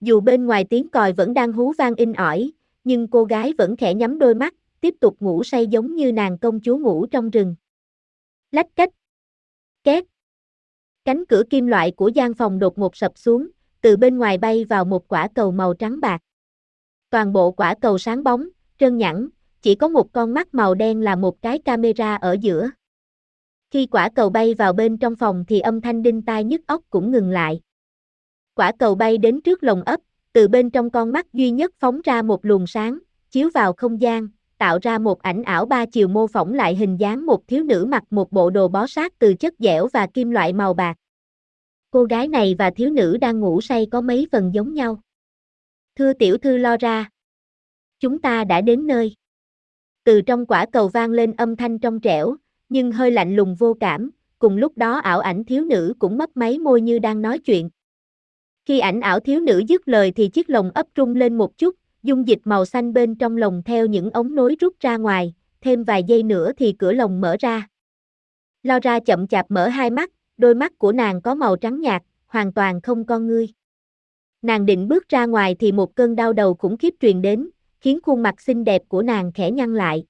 Dù bên ngoài tiếng còi vẫn đang hú vang in ỏi, nhưng cô gái vẫn khẽ nhắm đôi mắt, tiếp tục ngủ say giống như nàng công chúa ngủ trong rừng. Lách cách. Két. Cánh cửa kim loại của gian phòng đột ngột sập xuống, từ bên ngoài bay vào một quả cầu màu trắng bạc. Toàn bộ quả cầu sáng bóng, trơn nhẵn, chỉ có một con mắt màu đen là một cái camera ở giữa. Khi quả cầu bay vào bên trong phòng thì âm thanh đinh tai nhức óc cũng ngừng lại. Quả cầu bay đến trước lồng ấp, từ bên trong con mắt duy nhất phóng ra một luồng sáng, chiếu vào không gian, tạo ra một ảnh ảo ba chiều mô phỏng lại hình dáng một thiếu nữ mặc một bộ đồ bó sát từ chất dẻo và kim loại màu bạc. Cô gái này và thiếu nữ đang ngủ say có mấy phần giống nhau. Thưa tiểu thư lo ra. Chúng ta đã đến nơi. Từ trong quả cầu vang lên âm thanh trong trẻo, nhưng hơi lạnh lùng vô cảm, cùng lúc đó ảo ảnh thiếu nữ cũng mấp máy môi như đang nói chuyện. Khi ảnh ảo thiếu nữ dứt lời thì chiếc lồng ấp rung lên một chút, dung dịch màu xanh bên trong lồng theo những ống nối rút ra ngoài, thêm vài giây nữa thì cửa lồng mở ra. Laura chậm chạp mở hai mắt, đôi mắt của nàng có màu trắng nhạt, hoàn toàn không con ngươi. Nàng định bước ra ngoài thì một cơn đau đầu khủng khiếp truyền đến, khiến khuôn mặt xinh đẹp của nàng khẽ nhăn lại.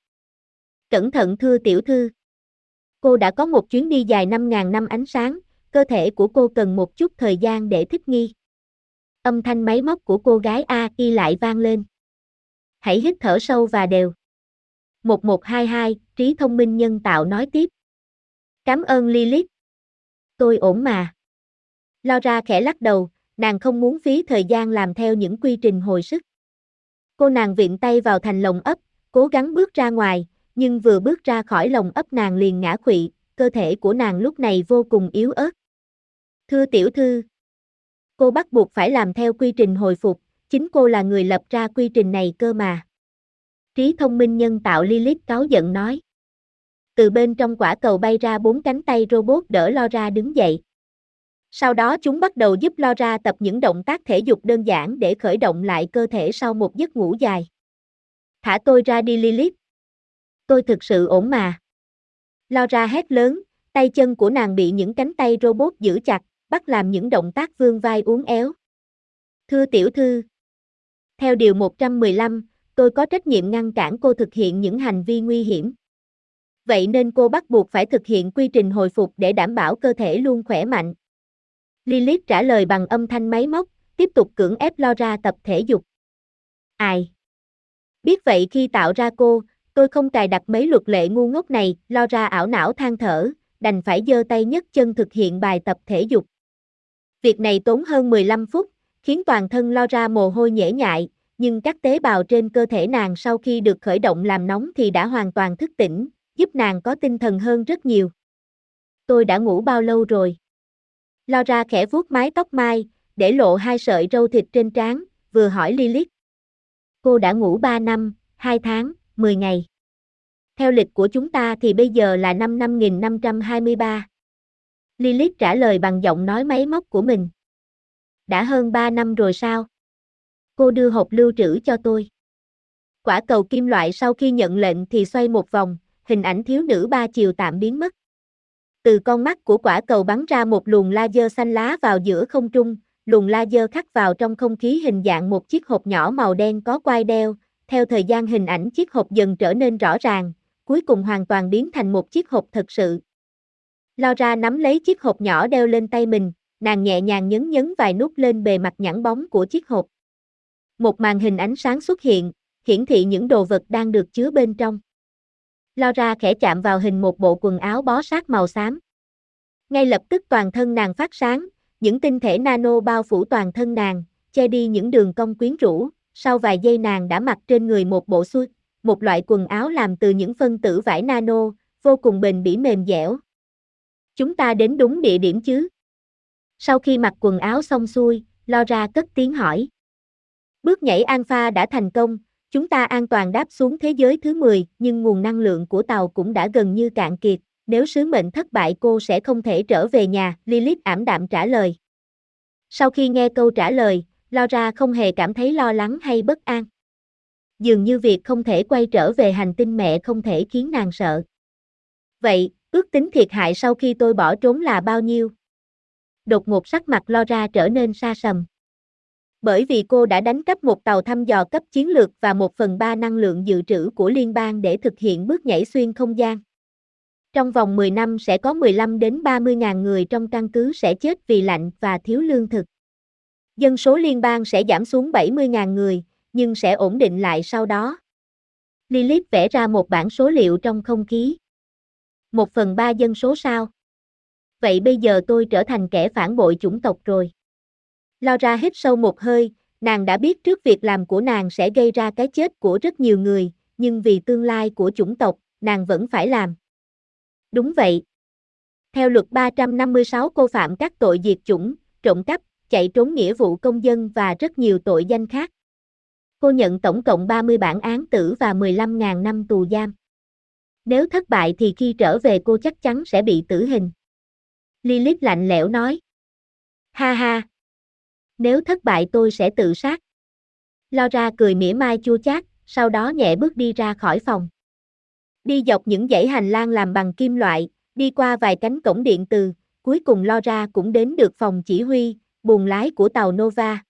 Cẩn thận thưa tiểu thư. Cô đã có một chuyến đi dài 5.000 năm ánh sáng, cơ thể của cô cần một chút thời gian để thích nghi. Âm thanh máy móc của cô gái A y lại vang lên. Hãy hít thở sâu và đều. 1122, trí thông minh nhân tạo nói tiếp. Cảm ơn Lilith. Tôi ổn mà. Laura khẽ lắc đầu, nàng không muốn phí thời gian làm theo những quy trình hồi sức. Cô nàng viện tay vào thành lồng ấp, cố gắng bước ra ngoài, nhưng vừa bước ra khỏi lồng ấp nàng liền ngã quỵ, cơ thể của nàng lúc này vô cùng yếu ớt. Thưa tiểu thư, cô bắt buộc phải làm theo quy trình hồi phục, chính cô là người lập ra quy trình này cơ mà. Trí thông minh nhân tạo Lilith cáo giận nói. Từ bên trong quả cầu bay ra bốn cánh tay robot đỡ lo ra đứng dậy. Sau đó chúng bắt đầu giúp Laura tập những động tác thể dục đơn giản để khởi động lại cơ thể sau một giấc ngủ dài. Thả tôi ra đi Lilith. Tôi thực sự ổn mà. Laura hét lớn, tay chân của nàng bị những cánh tay robot giữ chặt, bắt làm những động tác vương vai uốn éo. Thưa tiểu thư. Theo điều 115, tôi có trách nhiệm ngăn cản cô thực hiện những hành vi nguy hiểm. Vậy nên cô bắt buộc phải thực hiện quy trình hồi phục để đảm bảo cơ thể luôn khỏe mạnh. Lilith trả lời bằng âm thanh máy móc, tiếp tục cưỡng ép lo ra tập thể dục. Ai? Biết vậy khi tạo ra cô, tôi không cài đặt mấy luật lệ ngu ngốc này, lo ra ảo não than thở, đành phải giơ tay nhấc chân thực hiện bài tập thể dục. Việc này tốn hơn 15 phút, khiến toàn thân lo ra mồ hôi nhễ nhại, nhưng các tế bào trên cơ thể nàng sau khi được khởi động làm nóng thì đã hoàn toàn thức tỉnh, giúp nàng có tinh thần hơn rất nhiều. Tôi đã ngủ bao lâu rồi? Laura khẽ vuốt mái tóc mai, để lộ hai sợi râu thịt trên trán, vừa hỏi Lilith. Cô đã ngủ 3 năm, 2 tháng, 10 ngày. Theo lịch của chúng ta thì bây giờ là năm 5523. Lilith trả lời bằng giọng nói máy móc của mình. Đã hơn 3 năm rồi sao? Cô đưa hộp lưu trữ cho tôi. Quả cầu kim loại sau khi nhận lệnh thì xoay một vòng, hình ảnh thiếu nữ ba chiều tạm biến mất. Từ con mắt của quả cầu bắn ra một luồng laser xanh lá vào giữa không trung, luồng laser khắc vào trong không khí hình dạng một chiếc hộp nhỏ màu đen có quai đeo, theo thời gian hình ảnh chiếc hộp dần trở nên rõ ràng, cuối cùng hoàn toàn biến thành một chiếc hộp thật sự. Laura nắm lấy chiếc hộp nhỏ đeo lên tay mình, nàng nhẹ nhàng nhấn nhấn vài nút lên bề mặt nhẵn bóng của chiếc hộp. Một màn hình ánh sáng xuất hiện, hiển thị những đồ vật đang được chứa bên trong. Laura khẽ chạm vào hình một bộ quần áo bó sát màu xám. Ngay lập tức toàn thân nàng phát sáng, những tinh thể nano bao phủ toàn thân nàng, che đi những đường cong quyến rũ, sau vài giây nàng đã mặc trên người một bộ suit, một loại quần áo làm từ những phân tử vải nano, vô cùng bền bỉ mềm dẻo. Chúng ta đến đúng địa điểm chứ? Sau khi mặc quần áo xong xuôi, Laura cất tiếng hỏi. Bước nhảy alpha đã thành công, chúng ta an toàn đáp xuống thế giới thứ 10, nhưng nguồn năng lượng của tàu cũng đã gần như cạn kiệt, nếu sứ mệnh thất bại cô sẽ không thể trở về nhà, Lilith ảm đạm trả lời. Sau khi nghe câu trả lời, Laura không hề cảm thấy lo lắng hay bất an. Dường như việc không thể quay trở về hành tinh mẹ không thể khiến nàng sợ. Vậy, ước tính thiệt hại sau khi tôi bỏ trốn là bao nhiêu? Đột ngột sắc mặt Laura trở nên xa sầm bởi vì cô đã đánh cắp một tàu thăm dò cấp chiến lược và một phần ba năng lượng dự trữ của liên bang để thực hiện bước nhảy xuyên không gian. Trong vòng 10 năm sẽ có 15 đến 30 ngàn người trong căn cứ sẽ chết vì lạnh và thiếu lương thực. Dân số liên bang sẽ giảm xuống 70 ngàn người, nhưng sẽ ổn định lại sau đó. Lilith vẽ ra một bảng số liệu trong không khí. Một phần ba dân số sao? Vậy bây giờ tôi trở thành kẻ phản bội chủng tộc rồi. Laura hít sâu một hơi, nàng đã biết trước việc làm của nàng sẽ gây ra cái chết của rất nhiều người, nhưng vì tương lai của chủng tộc, nàng vẫn phải làm. Đúng vậy. Theo luật 356 cô phạm các tội diệt chủng, trộm cắp, chạy trốn nghĩa vụ công dân và rất nhiều tội danh khác. Cô nhận tổng cộng 30 bản án tử và 15.000 năm tù giam. Nếu thất bại thì khi trở về cô chắc chắn sẽ bị tử hình. Lilith lạnh lẽo nói. Ha ha, nếu thất bại tôi sẽ tự sát. Laura cười mỉa mai chua chát, sau đó nhẹ bước đi ra khỏi phòng. Đi dọc những dãy hành lang làm bằng kim loại, đi qua vài cánh cổng điện từ, cuối cùng Laura cũng đến được phòng chỉ huy, buồng lái của tàu Nova.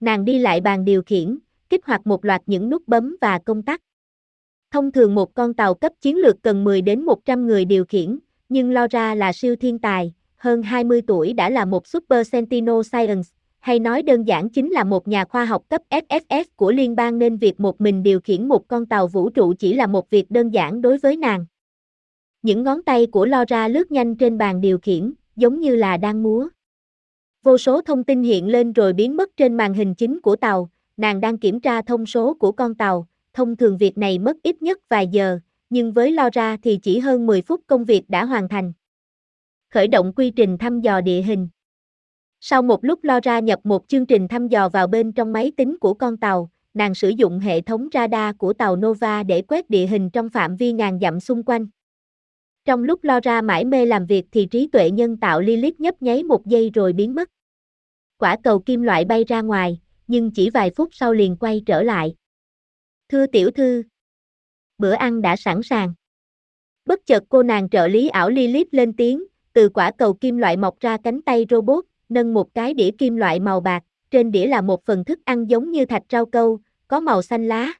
Nàng đi lại bàn điều khiển, kích hoạt một loạt những nút bấm và công tắc. Thông thường một con tàu cấp chiến lược cần 10 đến 100 người điều khiển, nhưng Laura là siêu thiên tài, hơn 20 tuổi đã là một Super Sentinel Science, hay nói đơn giản chính là một nhà khoa học cấp SSS của liên bang nên việc một mình điều khiển một con tàu vũ trụ chỉ là một việc đơn giản đối với nàng. Những ngón tay của Laura lướt nhanh trên bàn điều khiển, giống như là đang múa. Vô số thông tin hiện lên rồi biến mất trên màn hình chính của tàu, nàng đang kiểm tra thông số của con tàu, thông thường việc này mất ít nhất vài giờ, nhưng với Laura thì chỉ hơn 10 phút công việc đã hoàn thành. Khởi động quy trình thăm dò địa hình. Sau một lúc Laura nhập một chương trình thăm dò vào bên trong máy tính của con tàu, nàng sử dụng hệ thống radar của tàu Nova để quét địa hình trong phạm vi ngàn dặm xung quanh. Trong lúc Laura mãi mê làm việc thì trí tuệ nhân tạo Lilith nhấp nháy một giây rồi biến mất. Quả cầu kim loại bay ra ngoài, nhưng chỉ vài phút sau liền quay trở lại. Thưa tiểu thư, bữa ăn đã sẵn sàng. Bất chợt cô nàng trợ lý ảo Lilith lên tiếng, từ quả cầu kim loại mọc ra cánh tay robot, nâng một cái đĩa kim loại màu bạc, trên đĩa là một phần thức ăn giống như thạch rau câu, có màu xanh lá.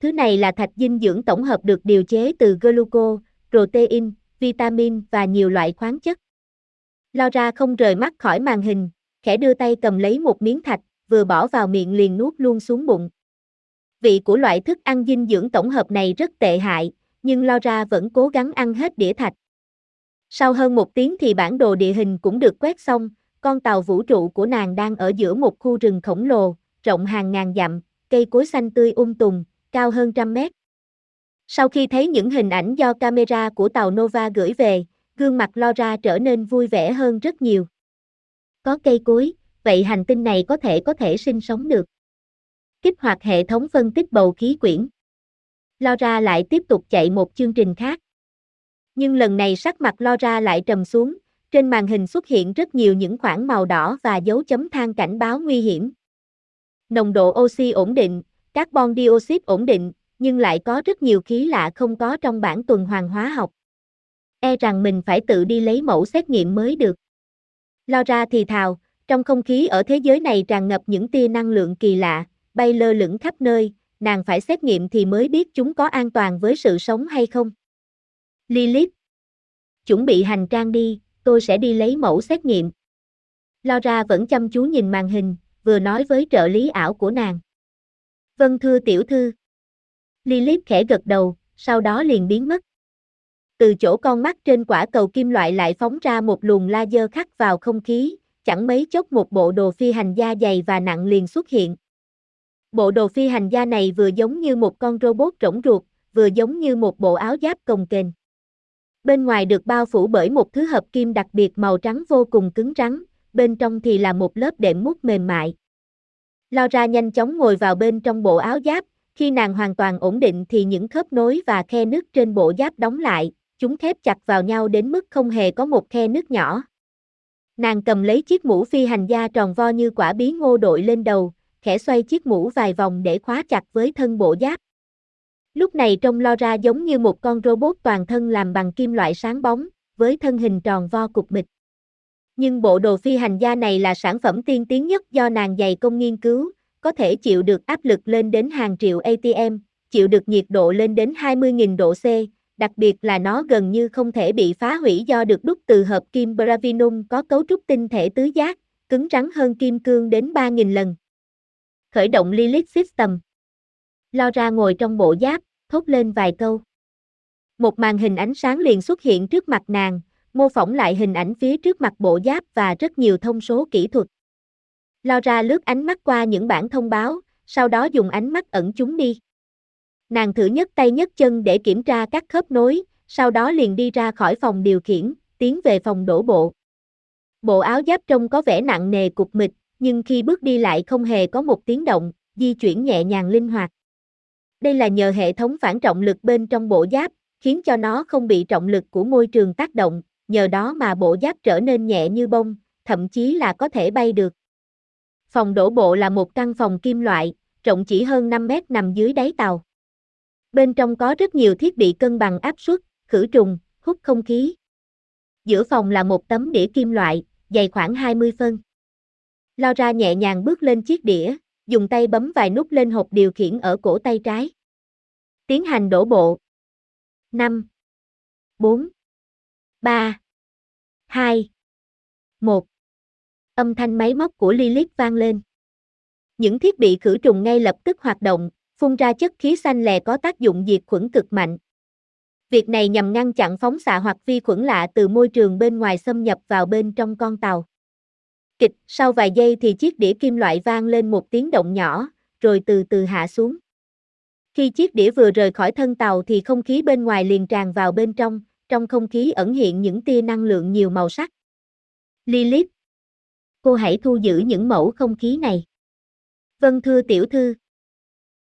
Thứ này là thạch dinh dưỡng tổng hợp được điều chế từ gluco, protein, vitamin và nhiều loại khoáng chất. Laura không rời mắt khỏi màn hình, khẽ đưa tay cầm lấy một miếng thạch, vừa bỏ vào miệng liền nuốt luôn xuống bụng. Vị của loại thức ăn dinh dưỡng tổng hợp này rất tệ hại, nhưng Laura vẫn cố gắng ăn hết đĩa thạch. Sau hơn một tiếng thì bản đồ địa hình cũng được quét xong, con tàu vũ trụ của nàng đang ở giữa một khu rừng khổng lồ, rộng hàng ngàn dặm, cây cối xanh tươi um tùm, cao hơn trăm mét. Sau khi thấy những hình ảnh do camera của tàu Nova gửi về, gương mặt Laura trở nên vui vẻ hơn rất nhiều. Có cây cối, vậy hành tinh này có thể có thể sinh sống được. Kích hoạt hệ thống phân tích bầu khí quyển. Laura lại tiếp tục chạy một chương trình khác. Nhưng lần này sắc mặt Laura lại trầm xuống, trên màn hình xuất hiện rất nhiều những khoảng màu đỏ và dấu chấm than cảnh báo nguy hiểm. Nồng độ oxy ổn định, carbon dioxide ổn định, nhưng lại có rất nhiều khí lạ không có trong bản tuần hoàn hóa học. E rằng mình phải tự đi lấy mẫu xét nghiệm mới được. Laura thì thào, trong không khí ở thế giới này tràn ngập những tia năng lượng kỳ lạ, bay lơ lửng khắp nơi, nàng phải xét nghiệm thì mới biết chúng có an toàn với sự sống hay không. Lilith. Chuẩn bị hành trang đi, tôi sẽ đi lấy mẫu xét nghiệm. Laura vẫn chăm chú nhìn màn hình, vừa nói với trợ lý ảo của nàng. Vâng thưa tiểu thư. Lilith khẽ gật đầu, sau đó liền biến mất. Từ chỗ con mắt trên quả cầu kim loại lại phóng ra một luồng laser khắc vào không khí, chẳng mấy chốc một bộ đồ phi hành gia dày và nặng liền xuất hiện. Bộ đồ phi hành gia này vừa giống như một con robot rỗng ruột, vừa giống như một bộ áo giáp cồng kềnh. Bên ngoài được bao phủ bởi một thứ hợp kim đặc biệt màu trắng vô cùng cứng rắn, bên trong thì là một lớp đệm mút mềm mại. Laura nhanh chóng ngồi vào bên trong bộ áo giáp, khi nàng hoàn toàn ổn định thì những khớp nối và khe nứt trên bộ giáp đóng lại, chúng thép chặt vào nhau đến mức không hề có một khe nứt nhỏ. Nàng cầm lấy chiếc mũ phi hành gia tròn vo như quả bí ngô đội lên đầu, khẽ xoay chiếc mũ vài vòng để khóa chặt với thân bộ giáp. Lúc này trông lo ra giống như một con robot toàn thân làm bằng kim loại sáng bóng, với thân hình tròn vo cục mịch. Nhưng bộ đồ phi hành gia này là sản phẩm tiên tiến nhất do nàng dày công nghiên cứu, có thể chịu được áp lực lên đến hàng triệu ATM, chịu được nhiệt độ lên đến 20.000 độ C, đặc biệt là nó gần như không thể bị phá hủy do được đúc từ hợp kim Bravinum có cấu trúc tinh thể tứ giác, cứng rắn hơn kim cương đến 3.000 lần. Khởi động Lilith System Laura ngồi trong bộ giáp, thốt lên vài câu. Một màn hình ánh sáng liền xuất hiện trước mặt nàng, mô phỏng lại hình ảnh phía trước mặt bộ giáp và rất nhiều thông số kỹ thuật. Laura lướt ánh mắt qua những bản thông báo, sau đó dùng ánh mắt ẩn chúng đi. Nàng thử nhất tay nhất chân để kiểm tra các khớp nối, sau đó liền đi ra khỏi phòng điều khiển, tiến về phòng đổ bộ. Bộ áo giáp trông có vẻ nặng nề cục mịch, nhưng khi bước đi lại không hề có một tiếng động, di chuyển nhẹ nhàng linh hoạt. Đây là nhờ hệ thống phản trọng lực bên trong bộ giáp, khiến cho nó không bị trọng lực của môi trường tác động, nhờ đó mà bộ giáp trở nên nhẹ như bông, thậm chí là có thể bay được. Phòng đổ bộ là một căn phòng kim loại, rộng chỉ hơn 5 mét nằm dưới đáy tàu. Bên trong có rất nhiều thiết bị cân bằng áp suất, khử trùng, hút không khí. Giữa phòng là một tấm đĩa kim loại, dày khoảng 20 phân. Laura nhẹ nhàng bước lên chiếc đĩa, dùng tay bấm vài nút lên hộp điều khiển ở cổ tay trái. Tiến hành đổ bộ. 5 4 3 2 1 Âm thanh máy móc của Lilith vang lên. Những thiết bị khử trùng ngay lập tức hoạt động, phun ra chất khí xanh lè có tác dụng diệt khuẩn cực mạnh. Việc này nhằm ngăn chặn phóng xạ hoặc vi khuẩn lạ từ môi trường bên ngoài xâm nhập vào bên trong con tàu. Kịch, sau vài giây thì chiếc đĩa kim loại vang lên một tiếng động nhỏ, rồi từ từ hạ xuống. Khi chiếc đĩa vừa rời khỏi thân tàu thì không khí bên ngoài liền tràn vào bên trong, trong không khí ẩn hiện những tia năng lượng nhiều màu sắc. Lilith, cô hãy thu giữ những mẫu không khí này. Vâng thưa tiểu thư.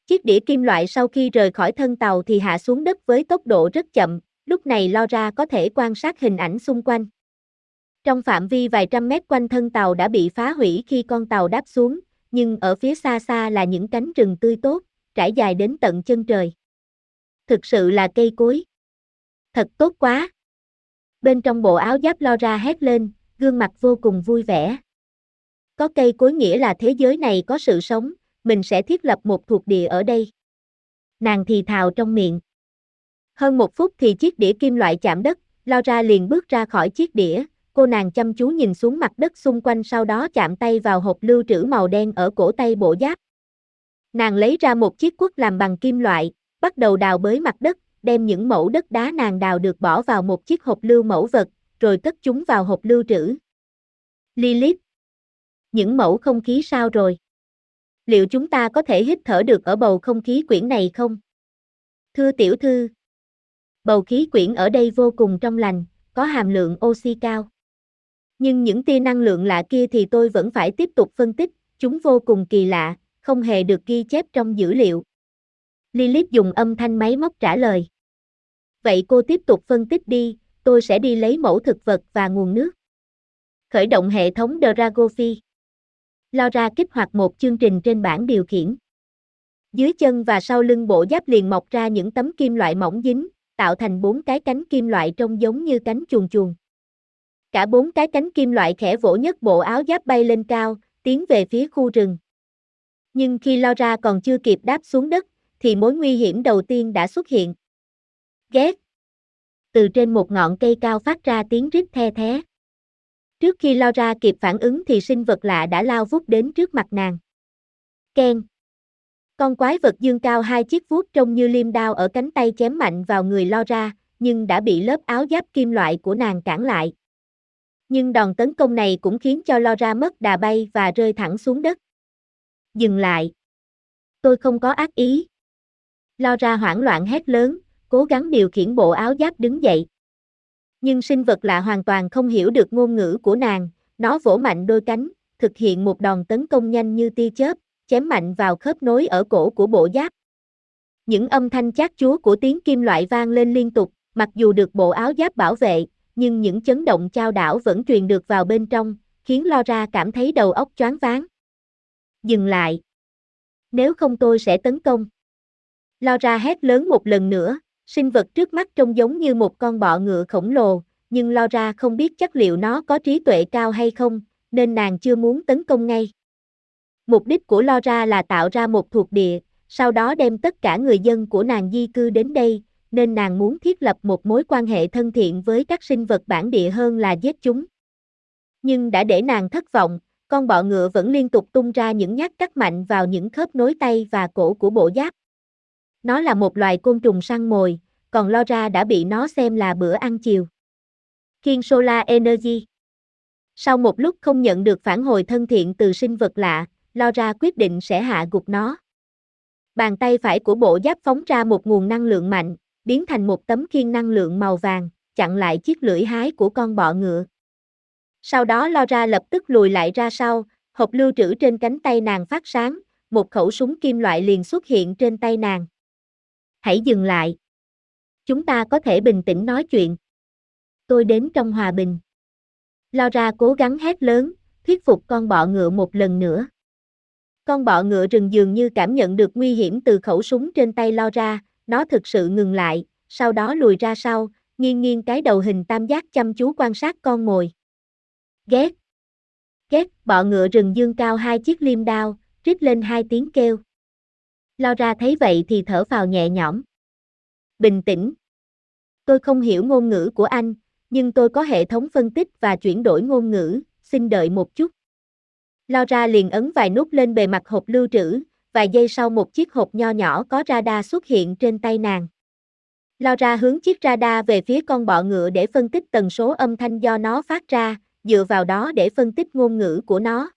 Chiếc đĩa kim loại sau khi rời khỏi thân tàu thì hạ xuống đất với tốc độ rất chậm, lúc này lo ra có thể quan sát hình ảnh xung quanh. Trong phạm vi vài trăm mét quanh thân tàu đã bị phá hủy khi con tàu đáp xuống, nhưng ở phía xa xa là những cánh rừng tươi tốt, trải dài đến tận chân trời. Thực sự là cây cối. Thật tốt quá. Bên trong bộ áo giáp lo ra hét lên, gương mặt vô cùng vui vẻ. Có cây cối nghĩa là thế giới này có sự sống, mình sẽ thiết lập một thuộc địa ở đây. Nàng thì thào trong miệng. Hơn một phút thì chiếc đĩa kim loại chạm đất, Laura liền bước ra khỏi chiếc đĩa, cô nàng chăm chú nhìn xuống mặt đất xung quanh sau đó chạm tay vào hộp lưu trữ màu đen ở cổ tay bộ giáp. Nàng lấy ra một chiếc cuốc làm bằng kim loại, bắt đầu đào bới mặt đất, đem những mẫu đất đá nàng đào được bỏ vào một chiếc hộp lưu mẫu vật, rồi cất chúng vào hộp lưu trữ. Lilith. Những mẫu không khí sao rồi? Liệu chúng ta có thể hít thở được ở bầu không khí quyển này không? Thưa tiểu thư. Bầu khí quyển ở đây vô cùng trong lành, có hàm lượng oxy cao. Nhưng những tia năng lượng lạ kia thì tôi vẫn phải tiếp tục phân tích, chúng vô cùng kỳ lạ, không hề được ghi chép trong dữ liệu. Lilith dùng âm thanh máy móc trả lời. Vậy cô tiếp tục phân tích đi, tôi sẽ đi lấy mẫu thực vật và nguồn nước. Khởi động hệ thống Dragophi. Laura kích hoạt một chương trình trên bảng điều khiển. Dưới chân và sau lưng bộ giáp liền mọc ra những tấm kim loại mỏng dính, tạo thành bốn cái cánh kim loại trông giống như cánh chuồn chuồn. Cả bốn cái cánh kim loại khẽ vỗ nhất bộ áo giáp bay lên cao, tiến về phía khu rừng. Nhưng khi Laura còn chưa kịp đáp xuống đất, thì mối nguy hiểm đầu tiên đã xuất hiện. Ghét. Từ trên một ngọn cây cao phát ra tiếng rít the thé. Trước khi Laura kịp phản ứng thì sinh vật lạ đã lao vút đến trước mặt nàng. Ken. Con quái vật dương cao hai chiếc vuốt trông như liêm đao ở cánh tay chém mạnh vào người Laura, nhưng đã bị lớp áo giáp kim loại của nàng cản lại. Nhưng đòn tấn công này cũng khiến cho Laura mất đà bay và rơi thẳng xuống đất. Dừng lại. Tôi không có ác ý. Laura hoảng loạn hét lớn, cố gắng điều khiển bộ áo giáp đứng dậy. Nhưng sinh vật lạ hoàn toàn không hiểu được ngôn ngữ của nàng, nó vỗ mạnh đôi cánh, thực hiện một đòn tấn công nhanh như tia chớp, chém mạnh vào khớp nối ở cổ của bộ giáp. Những âm thanh chát chúa của tiếng kim loại vang lên liên tục, mặc dù được bộ áo giáp bảo vệ, nhưng những chấn động trao đảo vẫn truyền được vào bên trong, khiến Laura cảm thấy đầu óc choáng váng. Dừng lại. Nếu không tôi sẽ tấn công. Laura hét lớn một lần nữa, sinh vật trước mắt trông giống như một con bọ ngựa khổng lồ, nhưng Laura không biết chắc liệu nó có trí tuệ cao hay không, nên nàng chưa muốn tấn công ngay. Mục đích của Laura là tạo ra một thuộc địa, sau đó đem tất cả người dân của nàng di cư đến đây, nên nàng muốn thiết lập một mối quan hệ thân thiện với các sinh vật bản địa hơn là giết chúng. Nhưng đã để nàng thất vọng, con bọ ngựa vẫn liên tục tung ra những nhát cắt mạnh vào những khớp nối tay và cổ của bộ giáp. Nó là một loài côn trùng săn mồi, còn Lo Ra đã bị nó xem là bữa ăn chiều. Kiên Solar Energy Sau một lúc không nhận được phản hồi thân thiện từ sinh vật lạ, Laura quyết định sẽ hạ gục nó. Bàn tay phải của bộ giáp phóng ra một nguồn năng lượng mạnh, biến thành một tấm khiên năng lượng màu vàng, chặn lại chiếc lưỡi hái của con bọ ngựa. Sau đó Laura lập tức lùi lại ra sau, hộp lưu trữ trên cánh tay nàng phát sáng, một khẩu súng kim loại liền xuất hiện trên tay nàng. Hãy dừng lại. Chúng ta có thể bình tĩnh nói chuyện. Tôi đến trong hòa bình. Laura cố gắng hét lớn, thuyết phục con bọ ngựa một lần nữa. Con bọ ngựa rừng dường như cảm nhận được nguy hiểm từ khẩu súng trên tay Laura, nó thực sự ngừng lại, sau đó lùi ra sau, nghiêng nghiêng cái đầu hình tam giác chăm chú quan sát con mồi. Ghét! Ghét! Bọ ngựa rừng dương cao hai chiếc liêm đao, rít lên hai tiếng kêu. Laura thấy vậy thì thở vào nhẹ nhõm. Bình tĩnh. Tôi không hiểu ngôn ngữ của anh, nhưng tôi có hệ thống phân tích và chuyển đổi ngôn ngữ, xin đợi một chút. Laura liền ấn vài nút lên bề mặt hộp lưu trữ, vài giây sau một chiếc hộp nho nhỏ có radar xuất hiện trên tay nàng. Laura hướng chiếc radar về phía con bọ ngựa để phân tích tần số âm thanh do nó phát ra, dựa vào đó để phân tích ngôn ngữ của nó.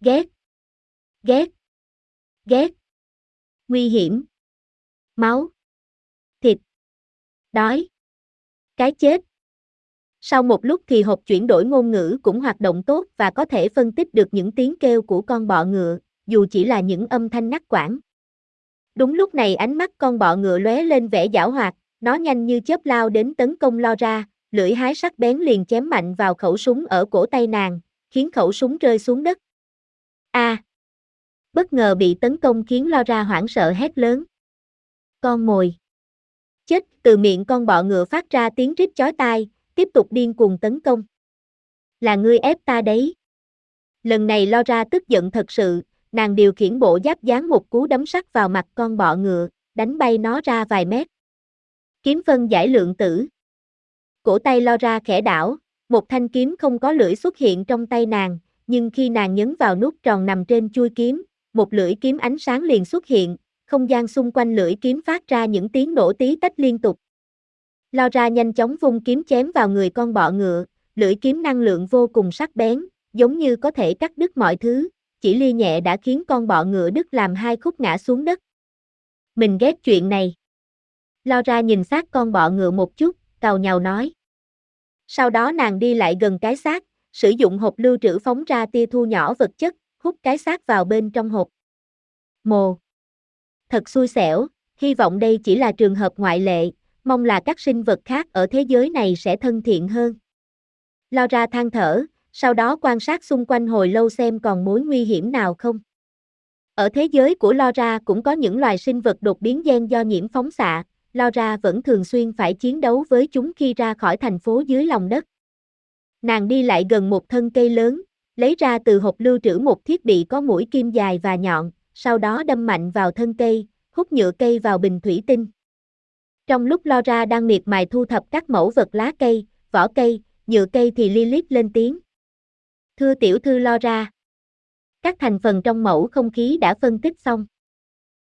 Ghét. Ghét. Ghét. Nguy hiểm. Máu. Thịt. Đói. Cái chết. Sau một lúc thì hộp chuyển đổi ngôn ngữ cũng hoạt động tốt và có thể phân tích được những tiếng kêu của con bọ ngựa, dù chỉ là những âm thanh ngắt quãng. Đúng lúc này ánh mắt con bọ ngựa lóe lên vẻ giảo hoạt, nó nhanh như chớp lao đến tấn công lo ra, lưỡi hái sắc bén liền chém mạnh vào khẩu súng ở cổ tay nàng, khiến khẩu súng rơi xuống đất. A! Bất ngờ bị tấn công khiến lo ra hoảng sợ hét lớn. Con mồi! Chết! Từ miệng con bọ ngựa phát ra tiếng rít chói tai, tiếp tục điên cuồng tấn công. Là ngươi ép ta đấy. Lần này lo ra tức giận thật sự, nàng điều khiển bộ giáp dán một cú đấm sắt vào mặt con bọ ngựa, đánh bay nó ra vài mét. Kiếm phân giải lượng tử. Cổ tay lo ra khẽ đảo, một thanh kiếm không có lưỡi xuất hiện trong tay nàng, nhưng khi nàng nhấn vào nút tròn nằm trên chui kiếm, một lưỡi kiếm ánh sáng liền xuất hiện, không gian xung quanh lưỡi kiếm phát ra những tiếng nổ tí tách liên tục. Lo ra nhanh chóng vung kiếm chém vào người con bọ ngựa, lưỡi kiếm năng lượng vô cùng sắc bén, giống như có thể cắt đứt mọi thứ, chỉ ly nhẹ đã khiến con bọ ngựa đứt làm hai khúc ngã xuống đất. Mình ghét chuyện này. Lo ra nhìn xác con bọ ngựa một chút, cào nhào nói. Sau đó nàng đi lại gần cái xác, sử dụng hộp lưu trữ phóng ra tia thu nhỏ vật chất, hút cái xác vào bên trong hộp. Mồ. Thật xui xẻo, hy vọng đây chỉ là trường hợp ngoại lệ, mong là các sinh vật khác ở thế giới này sẽ thân thiện hơn. lo ra than thở, sau đó quan sát xung quanh hồi lâu xem còn mối nguy hiểm nào không. Ở thế giới của Lora cũng có những loài sinh vật đột biến gen do nhiễm phóng xạ, Lora vẫn thường xuyên phải chiến đấu với chúng khi ra khỏi thành phố dưới lòng đất. Nàng đi lại gần một thân cây lớn, lấy ra từ hộp lưu trữ một thiết bị có mũi kim dài và nhọn, sau đó đâm mạnh vào thân cây, hút nhựa cây vào bình thủy tinh. Trong lúc Lora đang miệt mài thu thập các mẫu vật lá cây, vỏ cây, nhựa cây thì Lilith lên tiếng. Thưa tiểu thư lo ra Các thành phần trong mẫu không khí đã phân tích xong.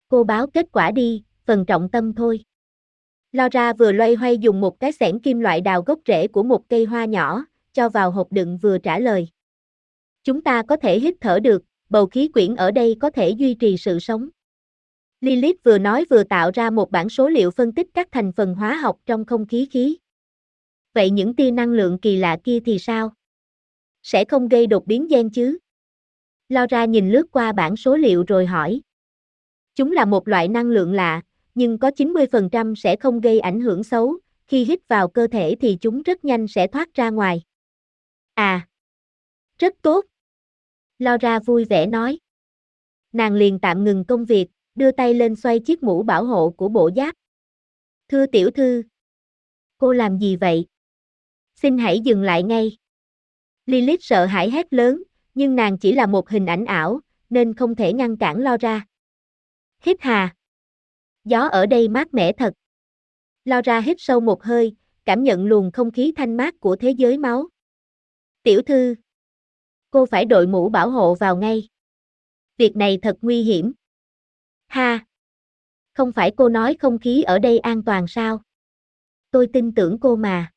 Cô báo kết quả đi, phần trọng tâm thôi. lo ra vừa loay hoay dùng một cái xẻng kim loại đào gốc rễ của một cây hoa nhỏ, cho vào hộp đựng vừa trả lời. Chúng ta có thể hít thở được, bầu khí quyển ở đây có thể duy trì sự sống. Lilith vừa nói vừa tạo ra một bảng số liệu phân tích các thành phần hóa học trong không khí khí. Vậy những tia năng lượng kỳ lạ kia thì sao? Sẽ không gây đột biến gen chứ? Laura nhìn lướt qua bảng số liệu rồi hỏi. Chúng là một loại năng lượng lạ, nhưng có 90% sẽ không gây ảnh hưởng xấu, khi hít vào cơ thể thì chúng rất nhanh sẽ thoát ra ngoài. À, rất tốt. Laura vui vẻ nói. Nàng liền tạm ngừng công việc, đưa tay lên xoay chiếc mũ bảo hộ của bộ giáp. Thưa tiểu thư. Cô làm gì vậy? Xin hãy dừng lại ngay. Lilith sợ hãi hét lớn, nhưng nàng chỉ là một hình ảnh ảo, nên không thể ngăn cản lo ra. Hít hà. Gió ở đây mát mẻ thật. Lo ra hít sâu một hơi, cảm nhận luồng không khí thanh mát của thế giới máu. Tiểu thư. Cô phải đội mũ bảo hộ vào ngay. Việc này thật nguy hiểm. Ha! Không phải cô nói không khí ở đây an toàn sao? Tôi tin tưởng cô mà.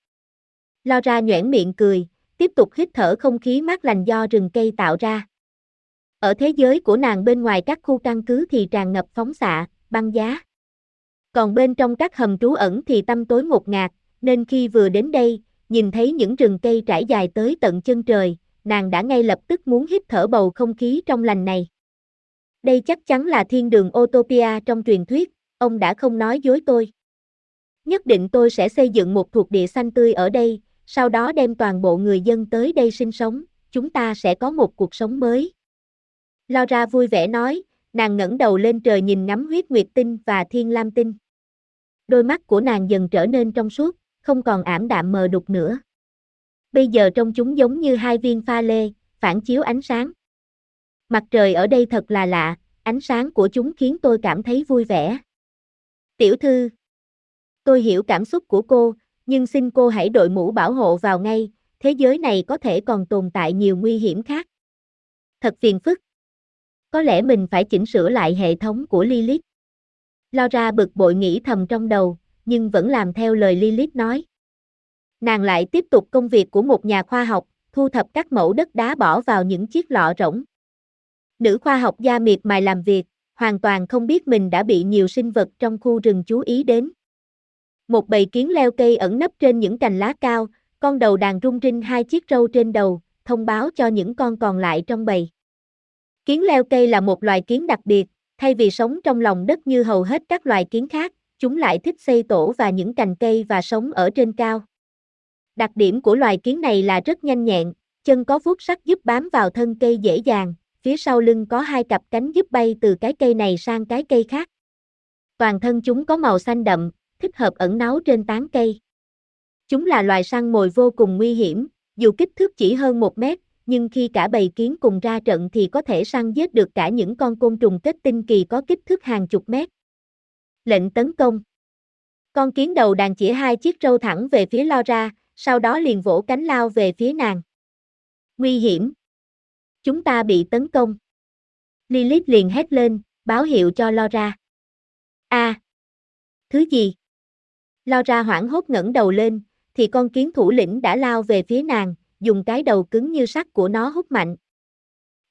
Laura nhoẻn miệng cười, tiếp tục hít thở không khí mát lành do rừng cây tạo ra. Ở thế giới của nàng bên ngoài các khu căn cứ thì tràn ngập phóng xạ, băng giá. Còn bên trong các hầm trú ẩn thì tâm tối ngột ngạt, nên khi vừa đến đây, nhìn thấy những rừng cây trải dài tới tận chân trời, nàng đã ngay lập tức muốn hít thở bầu không khí trong lành này. Đây chắc chắn là thiên đường Utopia trong truyền thuyết, ông đã không nói dối tôi. Nhất định tôi sẽ xây dựng một thuộc địa xanh tươi ở đây, sau đó đem toàn bộ người dân tới đây sinh sống, chúng ta sẽ có một cuộc sống mới. Laura vui vẻ nói, nàng ngẩng đầu lên trời nhìn ngắm huyết nguyệt tinh và thiên lam tinh. Đôi mắt của nàng dần trở nên trong suốt, không còn ảm đạm mờ đục nữa. Bây giờ trông chúng giống như hai viên pha lê, phản chiếu ánh sáng. Mặt trời ở đây thật là lạ, ánh sáng của chúng khiến tôi cảm thấy vui vẻ. Tiểu thư, tôi hiểu cảm xúc của cô, nhưng xin cô hãy đội mũ bảo hộ vào ngay, thế giới này có thể còn tồn tại nhiều nguy hiểm khác. Thật phiền phức. Có lẽ mình phải chỉnh sửa lại hệ thống của Lilith. Laura bực bội nghĩ thầm trong đầu, nhưng vẫn làm theo lời Lilith nói. Nàng lại tiếp tục công việc của một nhà khoa học, thu thập các mẫu đất đá bỏ vào những chiếc lọ rỗng. Nữ khoa học gia miệt mài làm việc, hoàn toàn không biết mình đã bị nhiều sinh vật trong khu rừng chú ý đến. Một bầy kiến leo cây ẩn nấp trên những cành lá cao, con đầu đàn rung rinh hai chiếc râu trên đầu, thông báo cho những con còn lại trong bầy. Kiến leo cây là một loài kiến đặc biệt, thay vì sống trong lòng đất như hầu hết các loài kiến khác, chúng lại thích xây tổ và những cành cây và sống ở trên cao. Đặc điểm của loài kiến này là rất nhanh nhẹn, chân có vuốt sắc giúp bám vào thân cây dễ dàng, phía sau lưng có hai cặp cánh giúp bay từ cái cây này sang cái cây khác. Toàn thân chúng có màu xanh đậm, thích hợp ẩn náu trên tán cây. Chúng là loài săn mồi vô cùng nguy hiểm, dù kích thước chỉ hơn một mét, nhưng khi cả bầy kiến cùng ra trận thì có thể săn giết được cả những con côn trùng kết tinh kỳ có kích thước hàng chục mét. Lệnh tấn công Con kiến đầu đàn chỉ hai chiếc râu thẳng về phía Laura, sau đó liền vỗ cánh lao về phía nàng. Nguy hiểm! Chúng ta bị tấn công. Lilith liền hét lên, báo hiệu cho Laura. A! Thứ gì? Laura hoảng hốt ngẩng đầu lên, thì con kiến thủ lĩnh đã lao về phía nàng, dùng cái đầu cứng như sắt của nó hút mạnh.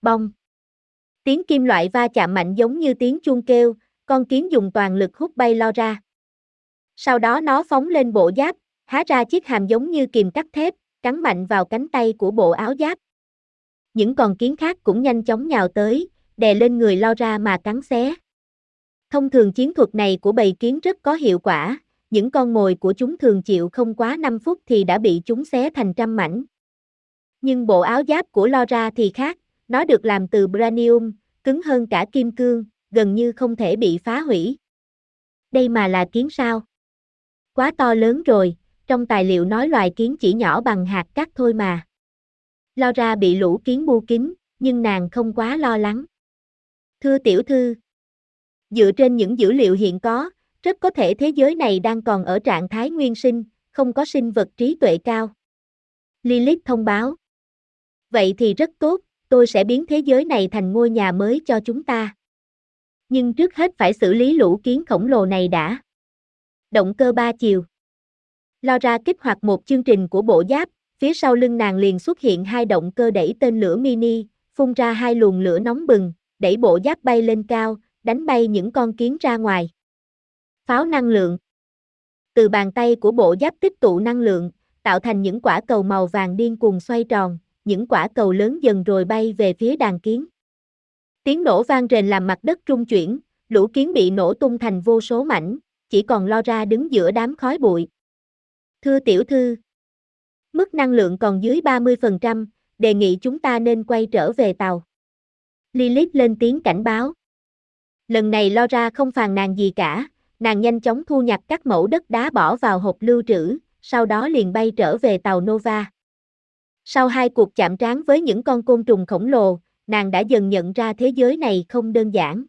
Bong! Tiếng kim loại va chạm mạnh giống như tiếng chuông kêu, con kiến dùng toàn lực hút bay Laura. Sau đó nó phóng lên bộ giáp, há ra chiếc hàm giống như kìm cắt thép, cắn mạnh vào cánh tay của bộ áo giáp. Những con kiến khác cũng nhanh chóng nhào tới, đè lên người Laura mà cắn xé. Thông thường chiến thuật này của bầy kiến rất có hiệu quả, những con mồi của chúng thường chịu không quá 5 phút thì đã bị chúng xé thành trăm mảnh. Nhưng bộ áo giáp của Lora thì khác, nó được làm từ branium, cứng hơn cả kim cương, gần như không thể bị phá hủy. Đây mà là kiến sao? Quá to lớn rồi, trong tài liệu nói loài kiến chỉ nhỏ bằng hạt cát thôi mà. Lora bị lũ kiến bu kín, nhưng nàng không quá lo lắng. Thưa tiểu thư, dựa trên những dữ liệu hiện có, rất có thể thế giới này đang còn ở trạng thái nguyên sinh, không có sinh vật trí tuệ cao. Lilith thông báo. Vậy thì rất tốt, tôi sẽ biến thế giới này thành ngôi nhà mới cho chúng ta. Nhưng trước hết phải xử lý lũ kiến khổng lồ này đã. Động cơ ba chiều. Laura kích hoạt một chương trình của bộ giáp, phía sau lưng nàng liền xuất hiện hai động cơ đẩy tên lửa mini, phun ra hai luồng lửa nóng bừng, đẩy bộ giáp bay lên cao, đánh bay những con kiến ra ngoài. Pháo năng lượng Từ bàn tay của bộ giáp tích tụ năng lượng, tạo thành những quả cầu màu vàng điên cuồng xoay tròn, những quả cầu lớn dần rồi bay về phía đàn kiến. Tiếng nổ vang rền làm mặt đất rung chuyển, lũ kiến bị nổ tung thành vô số mảnh, chỉ còn lo ra đứng giữa đám khói bụi. Thưa tiểu thư, mức năng lượng còn dưới 30%, đề nghị chúng ta nên quay trở về tàu. Lilith lên tiếng cảnh báo. Lần này lo ra không phàn nàn gì cả, nàng nhanh chóng thu nhặt các mẫu đất đá bỏ vào hộp lưu trữ, sau đó liền bay trở về tàu Nova. Sau hai cuộc chạm trán với những con côn trùng khổng lồ, nàng đã dần nhận ra thế giới này không đơn giản.